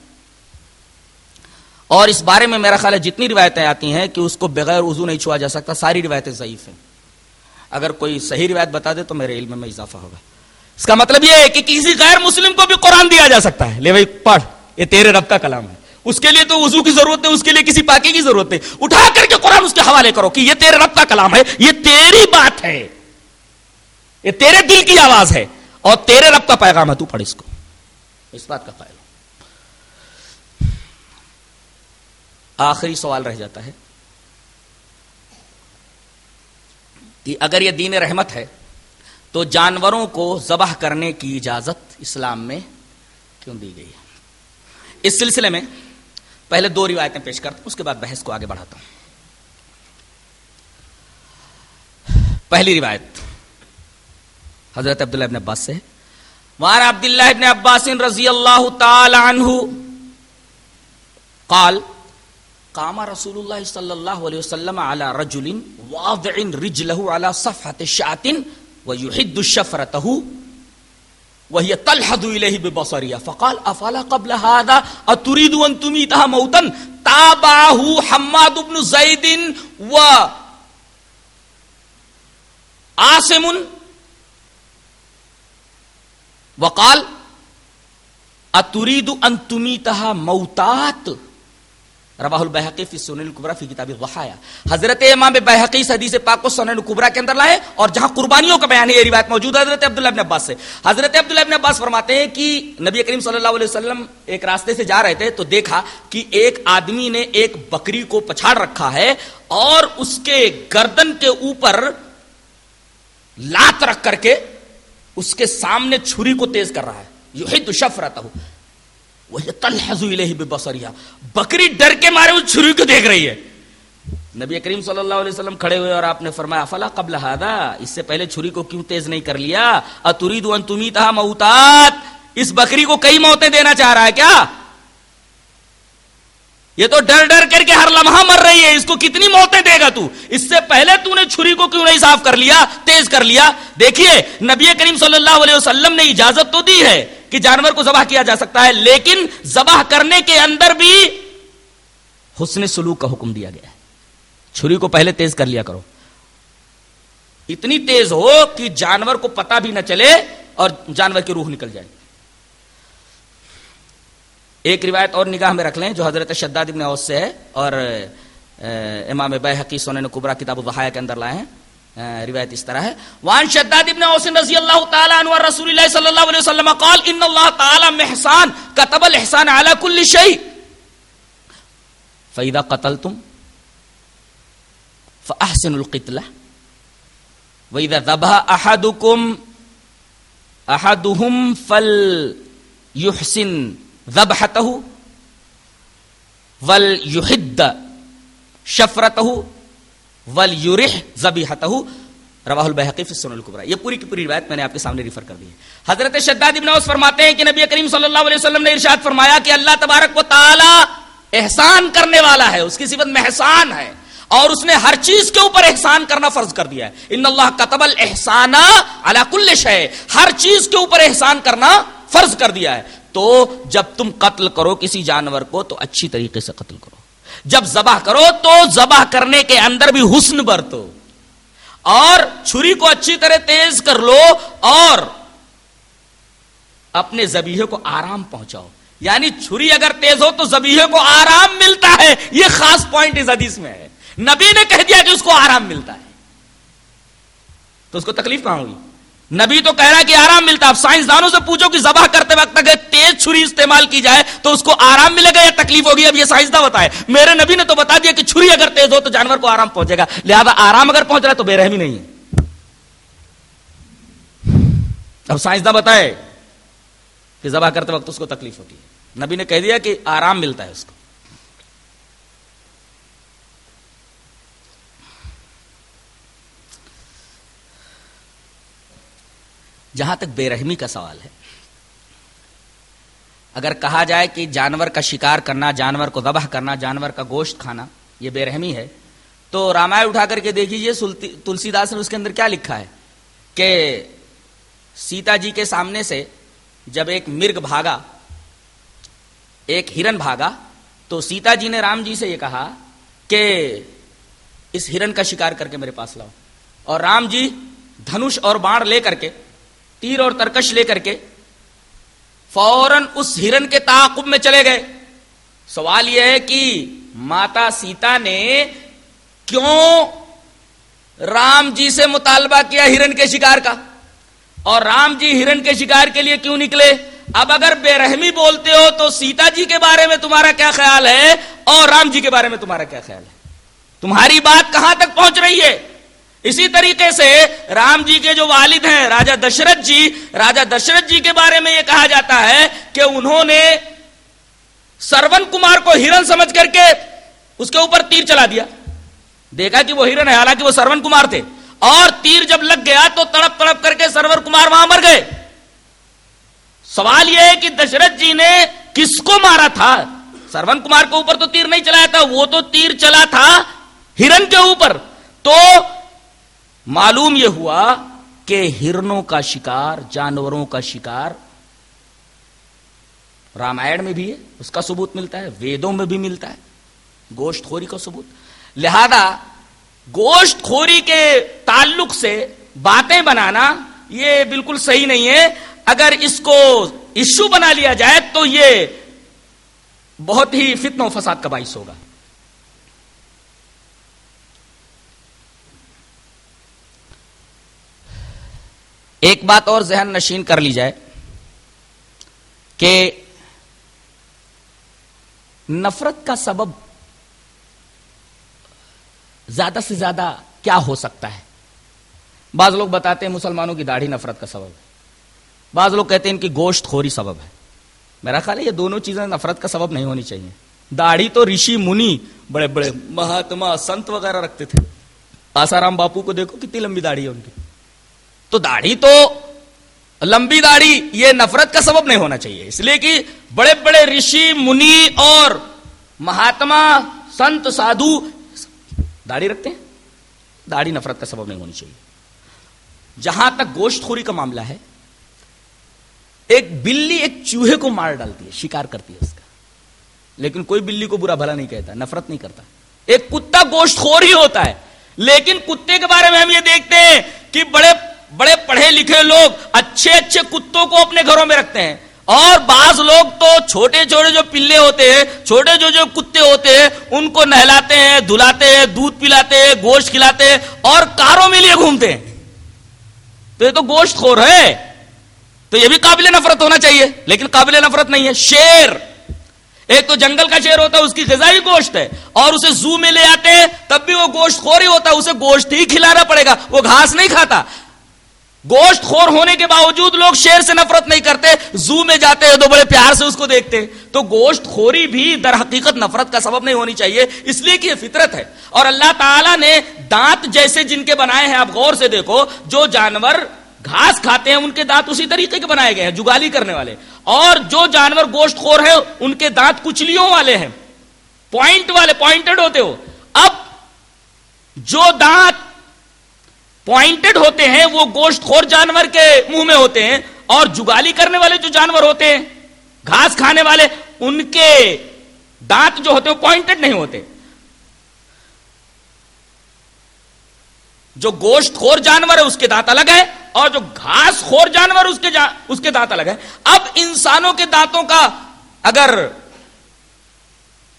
اور اس بارے میں میرا خیال ہے جتنی روایتیں آتی ہیں کہ اس کو بغیر وضو نہیں چھوا جا سکتا، ساری روایتیں ضعیف ہیں۔ اگر کوئی صحیح روایت بتا دے تو میرے علم میں اضافہ ہوگا۔ اس کا مطلب یہ ہے کہ کسی غیر مسلم کو بھی قرآن دیا جا سکتا ہے۔ لے بھائی، پڑھ، یہ تیرے رب کا کلام ہے۔ اس کے لیے تو وضو کی ضرورت ہے اس کے لیے کسی پاکی کی ضرورت ہے اٹھا کر کے قرآن اس کے حوالے کرو کہ یہ تیرے رب کا کلام ہے، یہ تیری بات ہے۔ یہ تیرے دل کی آواز ہے اور تیرے رب کا پیغام ہے، تو پڑھ اس کو۔ اس بات کا قائل آخری سوال رہ جاتا ہے۔ کہ اگر یہ دین رحمت ہے، تو جانوروں کو ذبح کرنے کی اجازت اسلام میں کیوں دی گئی ہے؟ اس سلسلے میں پہلے دو روایتیں پیش کرتا ہوں، اس کے بعد بحث کو آگے بڑھاتا ہوں۔ پہلی روایت حضرت عبداللہ ابن عباس سے وعن عبداللہ ابن عباس رضی اللہ تعالی عنہ قال قام رسول اللہ صلی اللہ علیہ وسلم على رجل واضع رجله على صفحة شعة ويحد شفرته وهي تلحظ إليه ببصرها. فقال أفلا قبل هذا أتريد أن تميتها موتا؟ تابعه حماد بن زيد و عاصم. وقال أتريد أن تميتها موتات؟ رواہ البحقی فی سنن القبرا فی کتاب الضحایا حضرت امام بحقی اس حدیث پاک کو سنن القبرا کے اندر لائے اور جہاں قربانیوں کا بیان ہے یہ روایت موجود ہے حضرت عبداللہ ابن عباس سے حضرت عبداللہ ابن عباس فرماتے ہیں کہ نبی کریم صلی اللہ علیہ وسلم ایک راستے سے جا رہے تھے تو دیکھا کہ ایک آدمی نے ایک بکری کو پچھاڑ رکھا ہے اور اس کے گردن کے اوپر لات رکھ کر کے اس کے سامنے چھری کو تیز کر رہا ہے یحد شفرتہ وہ تلحظ الیہ بکری ڈر کے مارے اس چھری کو دیکھ رہی ہے۔ نبی کریم صلی اللہ علیہ وسلم کھڑے ہوئے اور آپ نے فرمایا فلا قبل ہادا اس سے پہلے چھری کو کیوں تیز نہیں کر لیا؟ اترید ان تمی موتات؟ اس بکری کو کئی موتیں دینا چاہ رہا ہے کیا؟ یہ تو ڈر ڈر کر کے ہر لمحہ مر رہی ہے، اس کو کتنی موتیں دے گا تو؟ اس سے پہلے تو نے چھری کو کیوں نہیں صاف کر لیا، تیز کر لیا؟ دیکھیے، نبی کریم صلی اللہ علیہ وسلم نے اجازت تو دی ہے۔ کہ جانور کو ذبح کیا جا سکتا ہے، لیکن ذبح کرنے کے اندر بھی حسن سلوک کا حکم دیا گیا ہے۔ چھری کو پہلے تیز کر لیا کرو۔ اتنی تیز ہو کہ جانور کو پتا بھی نہ چلے اور جانور کی روح نکل جائے۔ ایک روایت اور نگاہ میں رکھ لیں جو حضرت شداد ابن اوس سے ہے اور امام بے حقی سونے نے کبرا کتاب الضحایا کے اندر لائے ہیں۔ روایت اس طرح ہے۔ وان شداد ابن اوس رضی اللہ تعالی عنہ رسول اللہ صلی اللہ علیہ وسلم قال، ان اللہ تعالی محسان كتب الاحسان على كل شيء فاذا قتلتم فاحسنوا القتلہ واذا ذبح احدكم احدهم فليحسن ذبحته وليحد شفرته ول وليرح ذبيحته۔ رواہ البحقی فی السنن الکبرى۔ یہ پوری کی پوری روایت میں نے آپ کے سامنے ریفر کر دی ہے۔ حضرت شداد ابن اوس فرماتے ہیں کہ نبی کریم صلی اللہ علیہ وسلم نے ارشاد فرمایا کہ اللہ تبارک و تعالی احسان کرنے والا ہے، اس کی صفت محسان ہے۔ اور اس نے ہر چیز کے اوپر احسان کرنا فرض کر دیا ہے۔ ان اللہ کتب الاحسان علی کل شے ہر چیز کے اوپر احسان کرنا فرض کر دیا ہے۔ تو جب تم قتل کرو کسی جانور کو، تو اچھی طریقے سے قتل کرو۔ جب ذبح کرو تو ذبح کرنے کے اندر بھی حسن برتو اور چھری کو اچھی طرح تیز کر لو اور اپنے زبیحے کو آرام پہنچاؤ یعنی چھری اگر تیز ہو تو زبیحے کو آرام ملتا ہے یہ خاص پوائنٹ اس حدیث میں ہے نبی نے کہہ دیا کہ اس کو آرام ملتا ہے تو اس کو تکلیف کہاں ہوئی نبی تو کہہ رہا ہے کہ آرام ملتا ہے۔ سائنسدانوں سے پوچھو کہ ذبح کرتے وقت اگر تیز چھری استعمال کی جائے تو اس کو آرام ملے گا یا تکلیف ہوگی؟ اب یہ سائنسداں بتائے میرے نبی نے تو بتا دیا کہ چھری اگر تیز ہو تو جانور کو آرام پہنچے گا۔ لہذا آرام اگر پہنچ رہا ہے تو بے رحمی نہیں ہے۔ اب سائنسداں بتائے کہ ذبح کرتے وقت اس کو تکلیف ہوتی ہے نبی نے کہہ دیا کہ آرام ملتا ہے اس کو۔ جہاں تک بے رحمی کا سوال ہے۔ اگر کہا جائے کہ جانور کا شکار کرنا، جانور کو ذبح کرنا، جانور کا گوشت کھانا، یہ بے رحمی ہے، تو رامائن اٹھا کر کے دیکھیے تلسی داس نے اس کے اندر کیا لکھا ہے؟ کہ سیتا جی کے سامنے سے جب ایک مرگ بھاگا، ایک ہرن بھاگا، تو سیتا جی نے رام جی سے یہ کہا کہ اس ہرن کا شکار کر کے میرے پاس لاؤ۔ اور رام جی دھنوش اور باڑ لے کر کے تیر اور ترکش لے کر کے فوراً اس ہرن کے تعاقب میں چلے گئے۔ سوال یہ ہے کہ ماتا سیتا نے کیوں رام جی سے مطالبہ کیا ہرن کے شکار کا؟ اور رام جی ہرن کے شکار کے لیے کیوں نکلے؟ اب اگر بے رحمی بولتے ہو تو سیتا جی کے بارے میں تمہارا کیا خیال ہے؟ اور رام جی کے بارے میں تمہارا کیا خیال ہے؟ تمہاری بات کہاں تک پہنچ رہی ہے؟ اسی طریقے سے رام جی کے جو والد ہیں، راجا دشرت جی راجا دشرت جی کے بارے میں یہ کہا جاتا ہے کہ انہوں نے سرون کمار کو ہرن سمجھ کر کے اس کے اوپر تیر چلا دیا۔ دیکھا کہ وہ ہرن ہے، حالانکہ وہ سرون کمار تھے۔ اور تیر جب لگ گیا تو تڑپ تڑپ کر کے سرور کمار وہاں مر گئے۔ سوال یہ ہے کہ دشرت جی نے کس کو مارا تھا؟ سرون کمار کے اوپر تو تیر نہیں چلایا تھا، وہ تو تیر چلا تھا ہرن کے اوپر۔ تو معلوم یہ ہوا کہ ہرنوں کا شکار، جانوروں کا شکار رامائن میں بھی ہے، اس کا ثبوت ملتا ہے، ویدوں میں بھی ملتا ہے، گوشت خوری کا ثبوت۔ لہذا گوشت خوری کے تعلق سے باتیں بنانا یہ بالکل صحیح نہیں ہے۔ اگر اس کو ایشو بنا لیا جائے تو یہ بہت ہی فتن و فساد کا باعث ہوگا۔ ایک بات اور ذہن نشین کر لی جائے کہ نفرت کا سبب زیادہ سے زیادہ کیا ہو سکتا ہے؟ بعض لوگ بتاتے ہیں مسلمانوں کی داڑھی نفرت کا سبب ہے۔ بعض لوگ کہتے ہیں ان کی گوشت خوری سبب ہے۔ میرا خیال ہے یہ دونوں چیزیں نفرت کا سبب نہیں ہونی چاہیے۔ داڑھی تو رشی منی بڑے بڑے مہاتما سنت وغیرہ رکھتے تھے۔ آسارام باپو کو دیکھو کتنی لمبی داڑھی ہے ان کی۔ تو داڑھی تو لمبی داڑھی یہ نفرت کا سبب نہیں ہونا چاہیے۔ اس لیے کہ بڑے بڑے رشی، منی اور مہاتما، سنت، سادھو داڑھی رکھتے ہیں۔ داڑھی نفرت کا سبب نہیں ہونی چاہیے۔ جہاں تک گوشت خوری کا معاملہ ہے، ایک بلی ایک چوہے کو مار ڈالتی ہے، شکار کرتی ہے اس کا۔ لیکن کوئی بلی کو برا بھلا نہیں کہتا، نفرت نہیں کرتا۔ ایک کتا گوشت خور ہی ہوتا ہے، لیکن کتے کے بارے میں ہم یہ دیکھتے ہیں کہ بڑے بڑے پڑھے لکھے لوگ اچھے اچھے کتوں کو اپنے گھروں میں رکھتے ہیں اور بعض لوگ تو چھوٹے چھوٹے جو پلے ہوتے ہیں، چھوٹے جو جو کتے ہوتے ہیں، ان کو نہلاتے ہیں، دھلاتے ہیں، دودھ پلاتے ہیں، گوشت کھلاتے ہیں اور کاروں میں لیے گھومتے ہیں۔ تو یہ تو گوشت خور ہے۔ تو یہ بھی قابل نفرت ہونا چاہیے، لیکن قابل نفرت نہیں ہے۔ شیر، ایک تو جنگل کا شیر ہوتا ہے، اس کی غذائی گوشت ہے۔ اور اسے زو میں لے آتے ہیں، تب بھی وہ گوشت خور ہی ہوتا ہے، اسے گوشت ہی کھلانا پڑے گا، وہ گھاس نہیں کھاتا۔ گوشت خور ہونے کے باوجود لوگ شیر سے نفرت نہیں کرتے، زو میں جاتے ہیں تو بڑے پیار سے اس کو دیکھتے تو گوشت خوری بھی در حقیقت نفرت کا سبب نہیں ہونی چاہیے، اس لیے کہ یہ فطرت ہے۔ اور اللہ تعالیٰ نے دانت جیسے جن کے بنائے ہیں، آپ غور سے دیکھو، جو جانور گھاس کھاتے ہیں، ان کے دانت اسی طریقے کے بنائے گئے ہیں، جگالی کرنے والے۔ اور جو جانور گوشت خور ہے ان کے دانت کچلیوں والے ہیں۔ پوائنٹ والے، پوائنٹڈ ہوتے ہو۔ اب جو دانت پوائنٹڈ ہوتے ہیں وہ گوشت خور جانور کے منہ میں ہوتے ہیں اور جگالی کرنے والے جو جانور ہوتے ہیں، گھاس کھانے والے، ان کے دانت جو ہوتے ہیں پوائنٹڈ نہیں ہوتے۔ جو گوشت خور جانور ہے، اس کے دانت الگ ہے اور جو گھاس خور جانور، اس کے جا... اس کے دانت الگ ہے اب انسانوں کے دانتوں کا اگر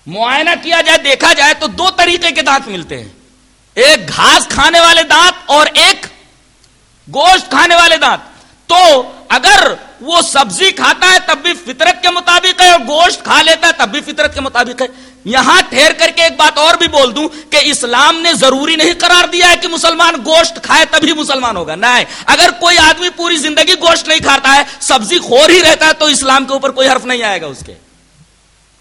معائنہ کیا جائے، دیکھا جائے، تو دو طریقے کے دانت ملتے ہیں۔ ایک گھاس کھانے والے دانت اور ایک گوشت کھانے والے دانت۔ تو اگر وہ سبزی کھاتا ہے تب بھی فطرت کے مطابق ہے اور گوشت کھا لیتا ہے تب بھی فطرت کے مطابق ہے۔ یہاں ٹھہر کر کے ایک بات اور بھی بول دوں کہ اسلام نے ضروری نہیں قرار دیا ہے کہ مسلمان گوشت کھائے تبھی مسلمان ہوگا۔ نہیں اگر کوئی آدمی پوری زندگی گوشت نہیں کھاتا ہے، سبزی خور ہی رہتا ہے، تو اسلام کے اوپر کوئی حرف نہیں آئے گا اس کے۔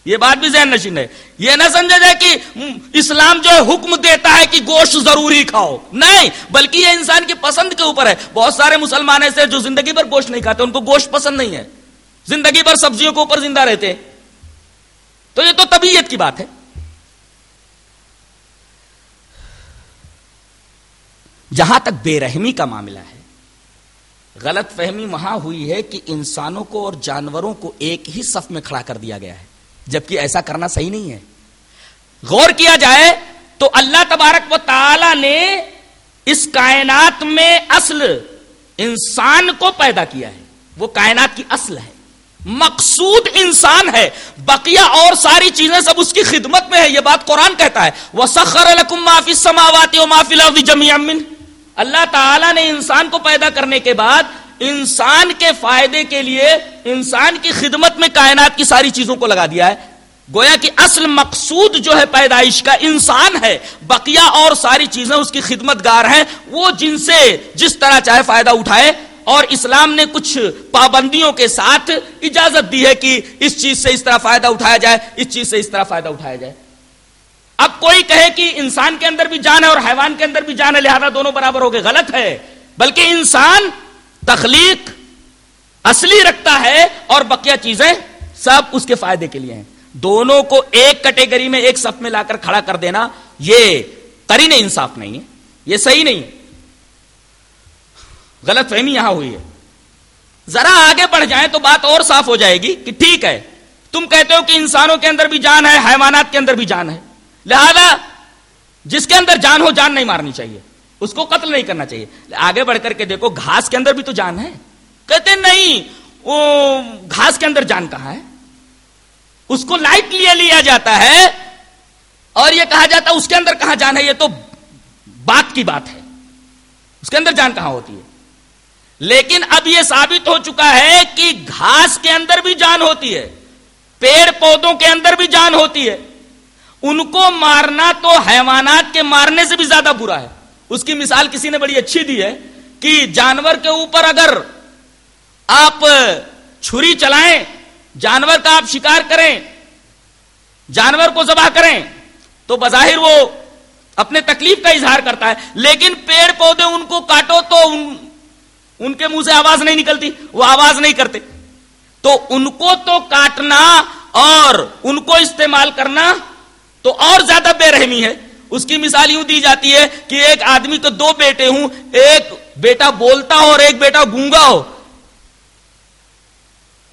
یہ بات بھی ذہن نشین ہے۔ یہ نہ سمجھا جائے کہ اسلام جو ہے حکم دیتا ہے کہ گوشت ضروری کھاؤ۔ نہیں، بلکہ یہ انسان کی پسند کے اوپر ہے۔ بہت سارے مسلمان ایسے جو زندگی بھر گوشت نہیں کھاتے، ان کو گوشت پسند نہیں ہے۔ زندگی بھر سبزیوں کے اوپر زندہ رہتے تو یہ تو طبیعت کی بات ہے۔ جہاں تک بے رحمی کا معاملہ ہے، غلط فہمی وہاں ہوئی ہے کہ انسانوں کو اور جانوروں کو ایک ہی صف میں کھڑا کر دیا گیا ہے۔ جبکہ ایسا کرنا صحیح نہیں ہے۔ غور کیا جائے تو اللہ تبارک و تعالی نے اس کائنات میں اصل انسان کو پیدا کیا ہے۔ وہ کائنات کی اصل ہے۔ مقصود انسان ہے۔ بقیہ اور ساری چیزیں سب اس کی خدمت میں ہے یہ بات قرآن کہتا ہے۔ وہ سخر معافی سماواتی و معافی جمی امن اللہ تعالیٰ نے انسان کو پیدا کرنے کے بعد انسان کے فائدے کے لیے انسان کی خدمت میں کائنات کی ساری چیزوں کو لگا دیا ہے۔ گویا کہ اصل مقصود جو ہے پیدائش کا انسان ہے۔ بقیہ اور ساری چیزیں اس کی خدمت گار ہیں۔ وہ جن سے جس طرح چاہے فائدہ اٹھائے۔ اور اسلام نے کچھ پابندیوں کے ساتھ اجازت دی ہے کہ اس چیز سے اس طرح فائدہ اٹھایا جائے۔ اس چیز سے اس طرح فائدہ اٹھایا جائے۔ اب کوئی کہے کہ انسان کے اندر بھی جان ہے اور حیوان کے اندر بھی جان ہے، لہذا دونوں برابر ہو گئے۔ غلط ہے۔ بلکہ انسان تخلیق اصلی رکھتا ہے اور بقیہ چیزیں سب اس کے فائدے کے لیے ہیں۔ دونوں کو ایک کیٹیگری میں ایک سب میں لا کر کھڑا کر دینا یہ کرین انصاف نہیں ہے، یہ صحیح نہیں غلط فہمی یہاں ہوئی ہے۔ ذرا آگے بڑھ جائیں تو بات اور صاف ہو جائے گی کہ ٹھیک ہے، تم کہتے ہو کہ انسانوں کے اندر بھی جان ہے، حیوانات کے اندر بھی جان ہے۔ لہذا جس کے اندر جان ہو جان نہیں مارنی چاہیے۔ اس کو قتل نہیں کرنا چاہیے۔ آگے بڑھ کر کے دیکھو، گھاس کے اندر بھی تو جان ہے۔ کہتے نہیں، وہ گھاس کے اندر جان کہاں ہے؟ اس کو لائٹ لیا لیا جاتا ہے۔ اور یہ کہا جاتا ہے، اس کے اندر کہاں جان ہے؟ یہ تو بات کی بات ہے۔ اس کے اندر جان کہاں ہوتی ہے؟ لیکن اب یہ ثابت ہو چکا ہے کہ گھاس کے اندر بھی جان ہوتی ہے، پیڑ پودوں کے اندر بھی جان ہوتی ہے۔ ان کو مارنا تو حیوانات کے مارنے سے بھی زیادہ برا ہے۔ اس کی مثال کسی نے بڑی اچھی دی ہے کہ جانور کے اوپر اگر آپ چھری چلائیں جانور کا آپ شکار کریں جانور کو ذبح کریں تو بظاہر وہ اپنے تکلیف کا اظہار کرتا ہے۔ لیکن پیڑ پودے ان کو کاٹو تو ان, ان کے منہ سے آواز نہیں نکلتی وہ آواز نہیں کرتے۔ تو ان کو تو کاٹنا اور ان کو استعمال کرنا تو اور زیادہ بے رحمی ہے۔ اس کی مثال یوں دی جاتی ہے کہ ایک آدمی کو دو بیٹے ہوں، ایک بیٹا بولتا ہو اور ایک بیٹا گونگا ہو۔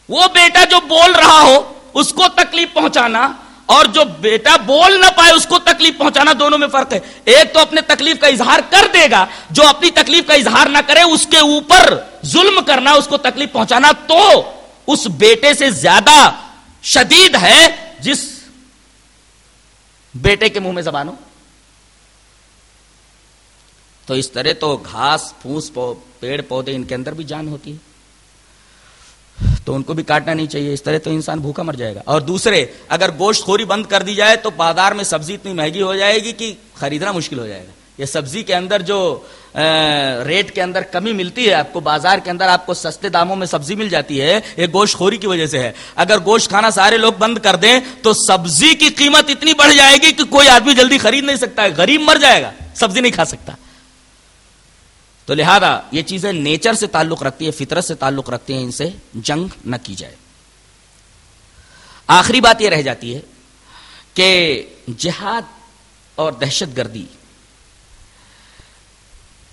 وہ بیٹا جو بول رہا ہو، اس کو تکلیف پہنچانا اور جو بیٹا بول نہ پائے، اس کو تکلیف پہنچانا دونوں میں فرق ہے۔ ایک تو اپنے تکلیف کا اظہار کر دے گا، جو اپنی تکلیف کا اظہار نہ کرے، اس کے اوپر ظلم کرنا، اس کو تکلیف پہنچانا۔ تو اس بیٹے سے زیادہ شدید ہے جس بیٹے کے منہ میں زبانوں تو اس طرح تو گھاس، پھوس پیڑ، پودے ان کے اندر بھی جان ہوتی ہے۔ تو ان کو بھی کاٹنا نہیں چاہیے، اس طرح تو انسان بھوکا مر جائے گا۔ اور دوسرے، اگر گوشت خوری بند کر دی جائے تو بازار میں سبزی اتنی مہنگی ہو جائے گی کہ خریدنا مشکل ہو جائے گا۔ یہ سبزی کے اندر جو ریٹ کے اندر کمی ملتی ہے، آپ کو بازار کے اندر آپ کو سستے داموں میں سبزی مل جاتی ہے، یہ گوشت خوری کی وجہ سے ہے۔ اگر گوشت کھانا سارے لوگ بند کر دیں تو سبزی کی قیمت اتنی بڑھ جائے گی کہ کوئی آدمی جلدی خرید نہیں سکتا ہے، غریب مر جائے گا، سبزی نہیں کھا سکتا۔ تو لہذا یہ چیزیں نیچر سے تعلق رکھتی ہے فطرت سے تعلق رکھتی ہیں، ان سے جنگ نہ کی جائے۔ آخری بات یہ رہ جاتی ہے کہ جہاد اور دہشت گردی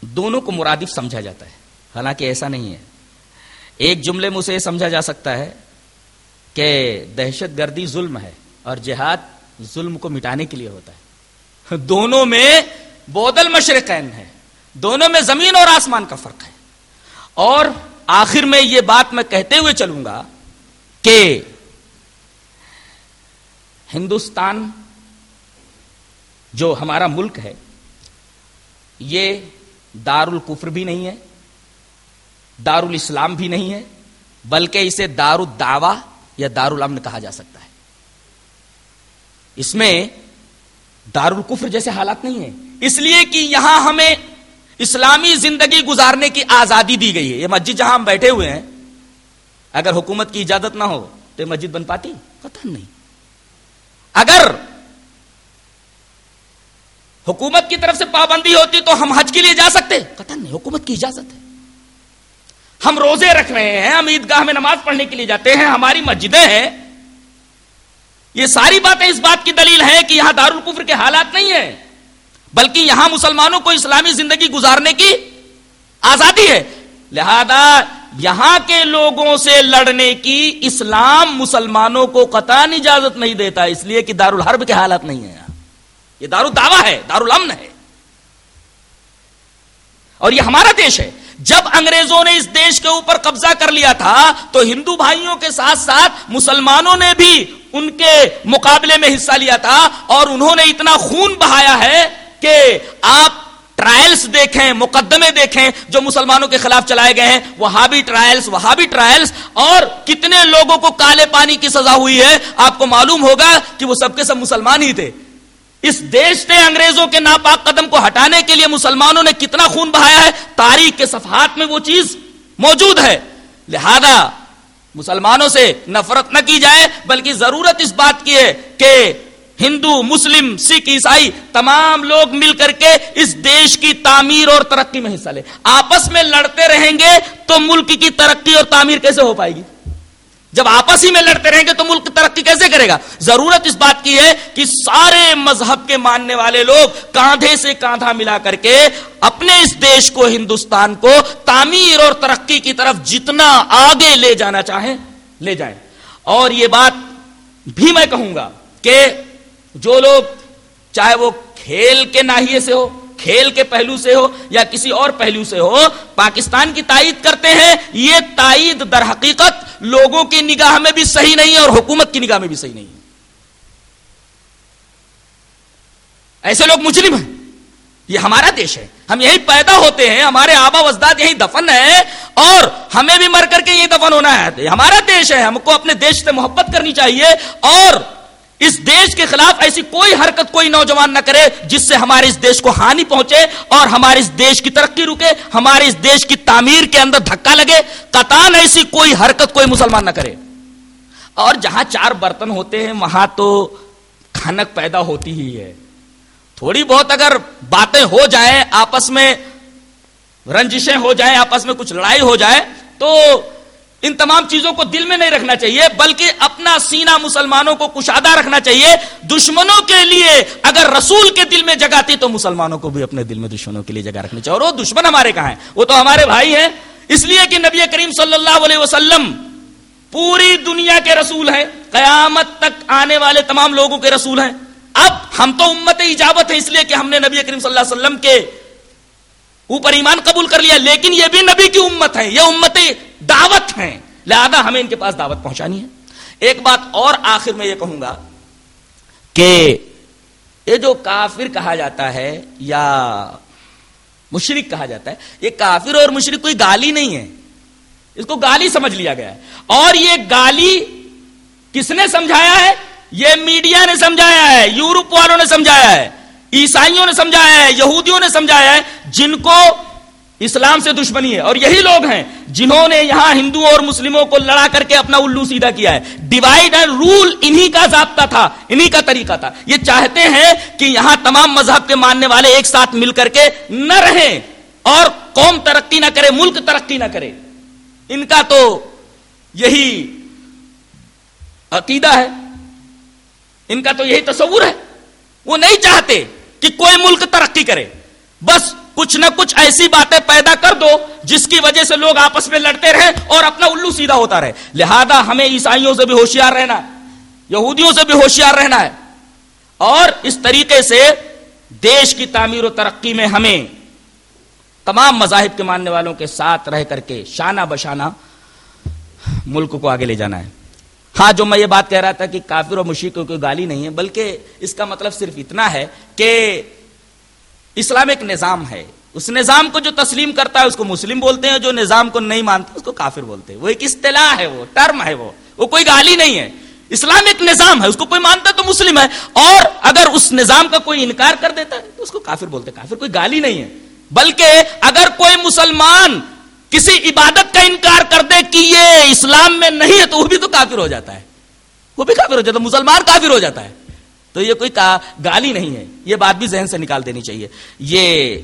دونوں کو مرادف سمجھا جاتا ہے۔ حالانکہ ایسا نہیں ہے۔ ایک جملے میں اسے یہ سمجھا جا سکتا ہے کہ دہشت گردی ظلم ہے اور جہاد ظلم کو مٹانے کے لیے ہوتا ہے۔ دونوں میں بودل مشرقین ہے دونوں میں زمین اور آسمان کا فرق ہے۔ اور آخر میں یہ بات میں کہتے ہوئے چلوں گا کہ ہندوستان جو ہمارا ملک ہے، یہ دار القفر بھی نہیں ہے دار الاسلام بھی نہیں ہے، بلکہ اسے دار الدعوا یا دار الامن کہا جا سکتا ہے۔ اس میں دار القفر جیسے حالات نہیں ہیں۔ اس لیے کہ یہاں ہمیں اسلامی زندگی گزارنے کی آزادی دی گئی ہے۔ یہ مسجد جہاں ہم بیٹھے ہوئے ہیں، اگر حکومت کی اجازت نہ ہو تو یہ مسجد بن پاتی؟ پتہ نہیں۔ اگر حکومت کی طرف سے پابندی ہوتی تو ہم حج کے لیے جا سکتے؟ قطن نہیں، حکومت کی اجازت ہے۔ ہم روزے رکھ رہے ہیں، ہم عیدگاہ میں نماز پڑھنے کے لیے جاتے ہیں، ہماری مسجدیں ہیں۔ یہ ساری باتیں اس بات کی دلیل ہے کہ یہاں دار القفر کے حالات نہیں ہیں۔ بلکہ یہاں مسلمانوں کو اسلامی زندگی گزارنے کی آزادی ہے۔ لہذا یہاں کے لوگوں سے لڑنے کی اسلام مسلمانوں کو قطع اجازت نہیں دیتا، اس لیے کہ دار الحرب کے حالات نہیں ہیں۔ یہ دارو دعویٰ ہے، دارالامن ہے۔ اور یہ ہمارا دیش ہے۔ جب انگریزوں نے اس دیش کے اوپر قبضہ کر لیا تھا، تو ہندو بھائیوں کے ساتھ ساتھ مسلمانوں نے بھی ان کے مقابلے میں حصہ لیا تھا اور انہوں نے اتنا خون بہایا ہے کہ آپ ٹرائلز دیکھیں، مقدمے دیکھیں جو مسلمانوں کے خلاف چلائے گئے ہیں وہاں بھی ٹرائلز وہاں بھی ٹرائلز اور کتنے لوگوں کو کالے پانی کی سزا ہوئی ہے، آپ کو معلوم ہوگا کہ وہ سب کے سب مسلمان ہی تھے۔ اس دیش سے انگریزوں کے ناپاک قدم کو ہٹانے کے لیے مسلمانوں نے کتنا خون بہایا ہے، تاریخ کے صفحات میں وہ چیز موجود ہے۔ لہذا مسلمانوں سے نفرت نہ کی جائے، بلکہ ضرورت اس بات کی ہے کہ ہندو، مسلم، سکھ، عیسائی تمام لوگ مل کر کے اس دیش کی تعمیر اور ترقی میں حصہ لے آپس میں لڑتے رہیں گے تو ملک کی ترقی اور تعمیر کیسے ہو پائے گی؟ جب آپس ہی میں لڑتے رہیں گے تو ملک ترقی کیسے کرے گا؟ ضرورت اس بات کی ہے کہ سارے مذہب کے ماننے والے لوگ کاندھے سے کاندھا ملا کر کے اپنے اس دیش کو، ہندوستان کو تعمیر اور ترقی کی طرف جتنا آگے لے جانا چاہیں، لے جائیں۔ اور یہ بات بھی میں کہوں گا کہ جو لوگ چاہے وہ کھیل کے ناحیے سے ہو، کھیل کے پہلو سے ہو یا کسی اور پہلو سے ہو، پاکستان کی تائید کرتے ہیں، یہ تائید در حقیقت لوگوں کی نگاہ میں بھی صحیح نہیں ہے اور حکومت کی نگاہ میں بھی صحیح نہیں ہے۔ ایسے لوگ مجرم ہیں۔ یہ ہمارا دیش ہے۔ ہم یہی پیدا ہوتے ہیں، ہمارے آبا وزداد یہی دفن ہے اور ہمیں بھی مر کر کے یہی دفن ہونا ہے۔ ہمارا دیش ہے، ہم کو اپنے دیش سے محبت کرنی چاہیے اور اس دیش کے خلاف ایسی کوئی حرکت کوئی نوجوان نہ کرے جس سے ہمارے اس دیش کو ہانی پہنچے اور ہمارے اس دیش کی ترقی رکے، ہمارے اس دیش کی تعمیر کے اندر دھکا لگے۔ قطان ایسی کوئی حرکت کوئی مسلمان نہ کرے۔ اور جہاں چار برتن ہوتے ہیں، وہاں تو بھنک پیدا ہوتی ہی ہے۔ تھوڑی بہت اگر باتیں ہو جائیں، آپس میں رنجشیں ہو جائیں، آپس میں کچھ لڑائی ہو جائے، تو ان تمام چیزوں کو دل میں نہیں رکھنا چاہیے، بلکہ اپنا سینہ مسلمانوں کو کشادہ رکھنا چاہیے۔ دشمنوں کے لیے اگر رسول کے دل میں جگہ تھی تو مسلمانوں کو بھی اپنے دل میں دشمنوں کے لیے جگہ رکھنی چاہیے۔ اور وہ دشمن ہمارے کہاں ہیں؟ وہ تو ہمارے بھائی ہیں۔ اس لیے کہ نبی کریم صلی اللہ علیہ وسلم پوری دنیا کے رسول ہیں۔ قیامت تک آنے والے تمام لوگوں کے رسول ہیں۔ اب ہم تو امت اجابت ہیں، اس لیے کہ ہم نے نبی کریم صلی اللہ علیہ وسلم کے اوپر ایمان قبول کر لیا، لیکن یہ بھی نبی کی امت ہے، یہ امت دعوت ہیں۔ لہذا ہمیں ان کے پاس دعوت پہنچانی ہے۔ ایک بات اور آخر میں یہ کہوں گا کہ یہ جو کافر کہا جاتا ہے یا مشرق کہا جاتا ہے، یہ کافر اور مشرق کوئی گالی نہیں ہے۔ اس کو گالی سمجھ لیا گیا ہے۔ اور یہ گالی کس نے سمجھایا ہے؟ یہ میڈیا نے سمجھایا ہے، یورپ والوں نے سمجھایا ہے۔ عیسائیوں نے سمجھایا ہے، یہودیوں نے سمجھایا ہے، جن کو اسلام سے دشمنی ہے۔ اور یہی لوگ ہیں جنہوں نے یہاں ہندو اور مسلموں کو لڑا کر کے اپنا الو سیدھا کیا ہے۔ ڈیوائڈ اینڈ رول انہی کا ضابطہ تھا، انہی کا طریقہ تھا۔ یہ چاہتے ہیں کہ یہاں تمام مذہب کے ماننے والے ایک ساتھ مل کر کے نہ رہیں اور قوم ترقی نہ کرے، ملک ترقی نہ کرے۔ ان کا تو یہی عقیدہ ہے۔ ان کا تو یہی تصور ہے۔ وہ نہیں چاہتے۔ کہ کوئی ملک ترقی کرے۔ بس کچھ نہ کچھ ایسی باتیں پیدا کر دو جس کی وجہ سے لوگ آپس میں لڑتے رہے اور اپنا الو سیدھا ہوتا رہے۔ لہذا ہمیں عیسائیوں سے بھی ہوشیار رہنا ہے، یہودیوں سے بھی ہوشیار رہنا ہے۔ اور اس طریقے سے دیش کی تعمیر و ترقی میں ہمیں تمام مذاہب کے ماننے والوں کے ساتھ رہ کر کے شانہ بشانہ ملک کو آگے لے جانا ہے۔ ہاں جو میں یہ بات کہہ رہا تھا کہ کافر اور مشرق کوئی گالی نہیں ہے، بلکہ اس کا مطلب صرف اتنا ہے کہ اسلام ایک نظام ہے۔ اس نظام کو جو تسلیم کرتا ہے، اس کو مسلم بولتے ہیں، جو نظام کو نہیں مانتے اس کو کافر بولتے ہیں۔ وہ ایک اصطلاح ہے، وہ ٹرم ہے، وہ۔ وہ کوئی گالی نہیں ہے۔ اسلام ایک نظام ہے، اس کو کوئی مانتا تو مسلم ہے۔ اور اگر اس نظام کا کوئی انکار کر دیتا ہے، تو اس کو کافر بولتے ہیں۔ کافر کوئی گالی نہیں ہے۔ بلکہ اگر کوئی مسلمان کسی عبادت کا انکار کر دے کہ یہ اسلام میں نہیں ہے، تو وہ بھی تو کافر ہو جاتا ہے۔ وہ بھی کافر ہو جاتا ہے، مسلمان کافر ہو جاتا ہے۔ تو یہ کوئی گالی نہیں ہے۔ یہ بات بھی ذہن سے نکال دینی چاہیے۔ یہ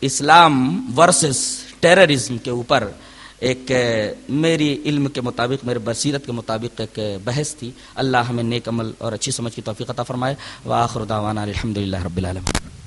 اسلام ورسز ٹیررزم کے اوپر ایک میری علم کے مطابق، میرے بصیرت کے مطابق ایک بحث تھی۔ اللہ ہمیں نیک عمل اور اچھی سمجھ کی توفیق عطا فرمائے۔ وآخر دعوانا الحمدللہ رب العالمین۔